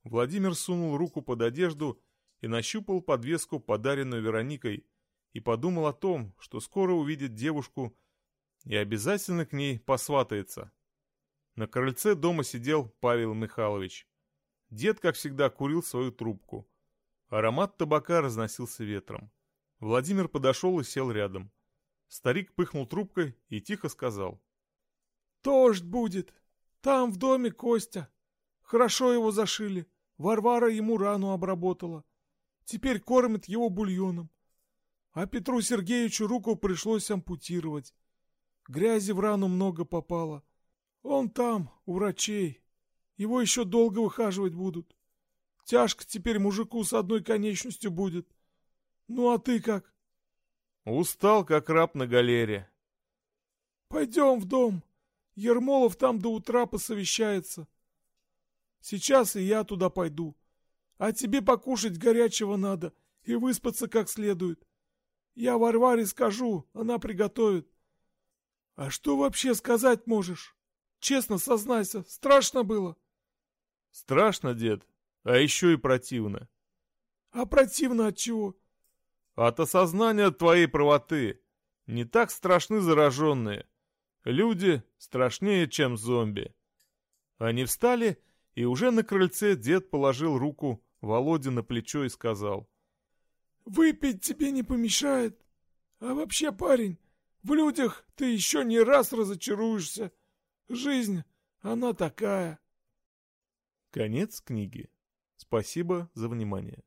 Владимир сунул руку под одежду и нащупал подвеску, подаренную Вероникой, и подумал о том, что скоро увидит девушку и обязательно к ней посватается. На крыльце дома сидел Павел Михайлович. Дед, как всегда, курил свою трубку. Аромат табака разносился ветром. Владимир подошел и сел рядом. Старик пыхнул трубкой и тихо сказал. «Дождь будет. Там в доме Костя. Хорошо его зашили. Варвара ему рану обработала. Теперь кормят его бульоном. А Петру Сергеевичу руку пришлось ампутировать. Грязи в рану много попало. Он там, у врачей. Его еще долго выхаживать будут. Тяжко теперь мужику с одной конечностью будет. Ну а ты как? Устал, как раб на галере. Пойдем в дом. Ермолов там до утра посовещается. Сейчас и я туда пойду. А тебе покушать горячего надо и выспаться как следует. Я Варваре скажу, она приготовит. А что вообще сказать можешь? Честно сознайся, страшно было? Страшно, дед, а еще и противно. А противно от чего? От осознания твоей правоты. Не так страшны зараженные. Люди страшнее, чем зомби. Они встали, и уже на крыльце дед положил руку Володе на плечо и сказал. «Выпить тебе не помешает. А вообще, парень, в людях ты еще не раз разочаруешься. Жизнь, она такая». Конец книги. Спасибо за внимание.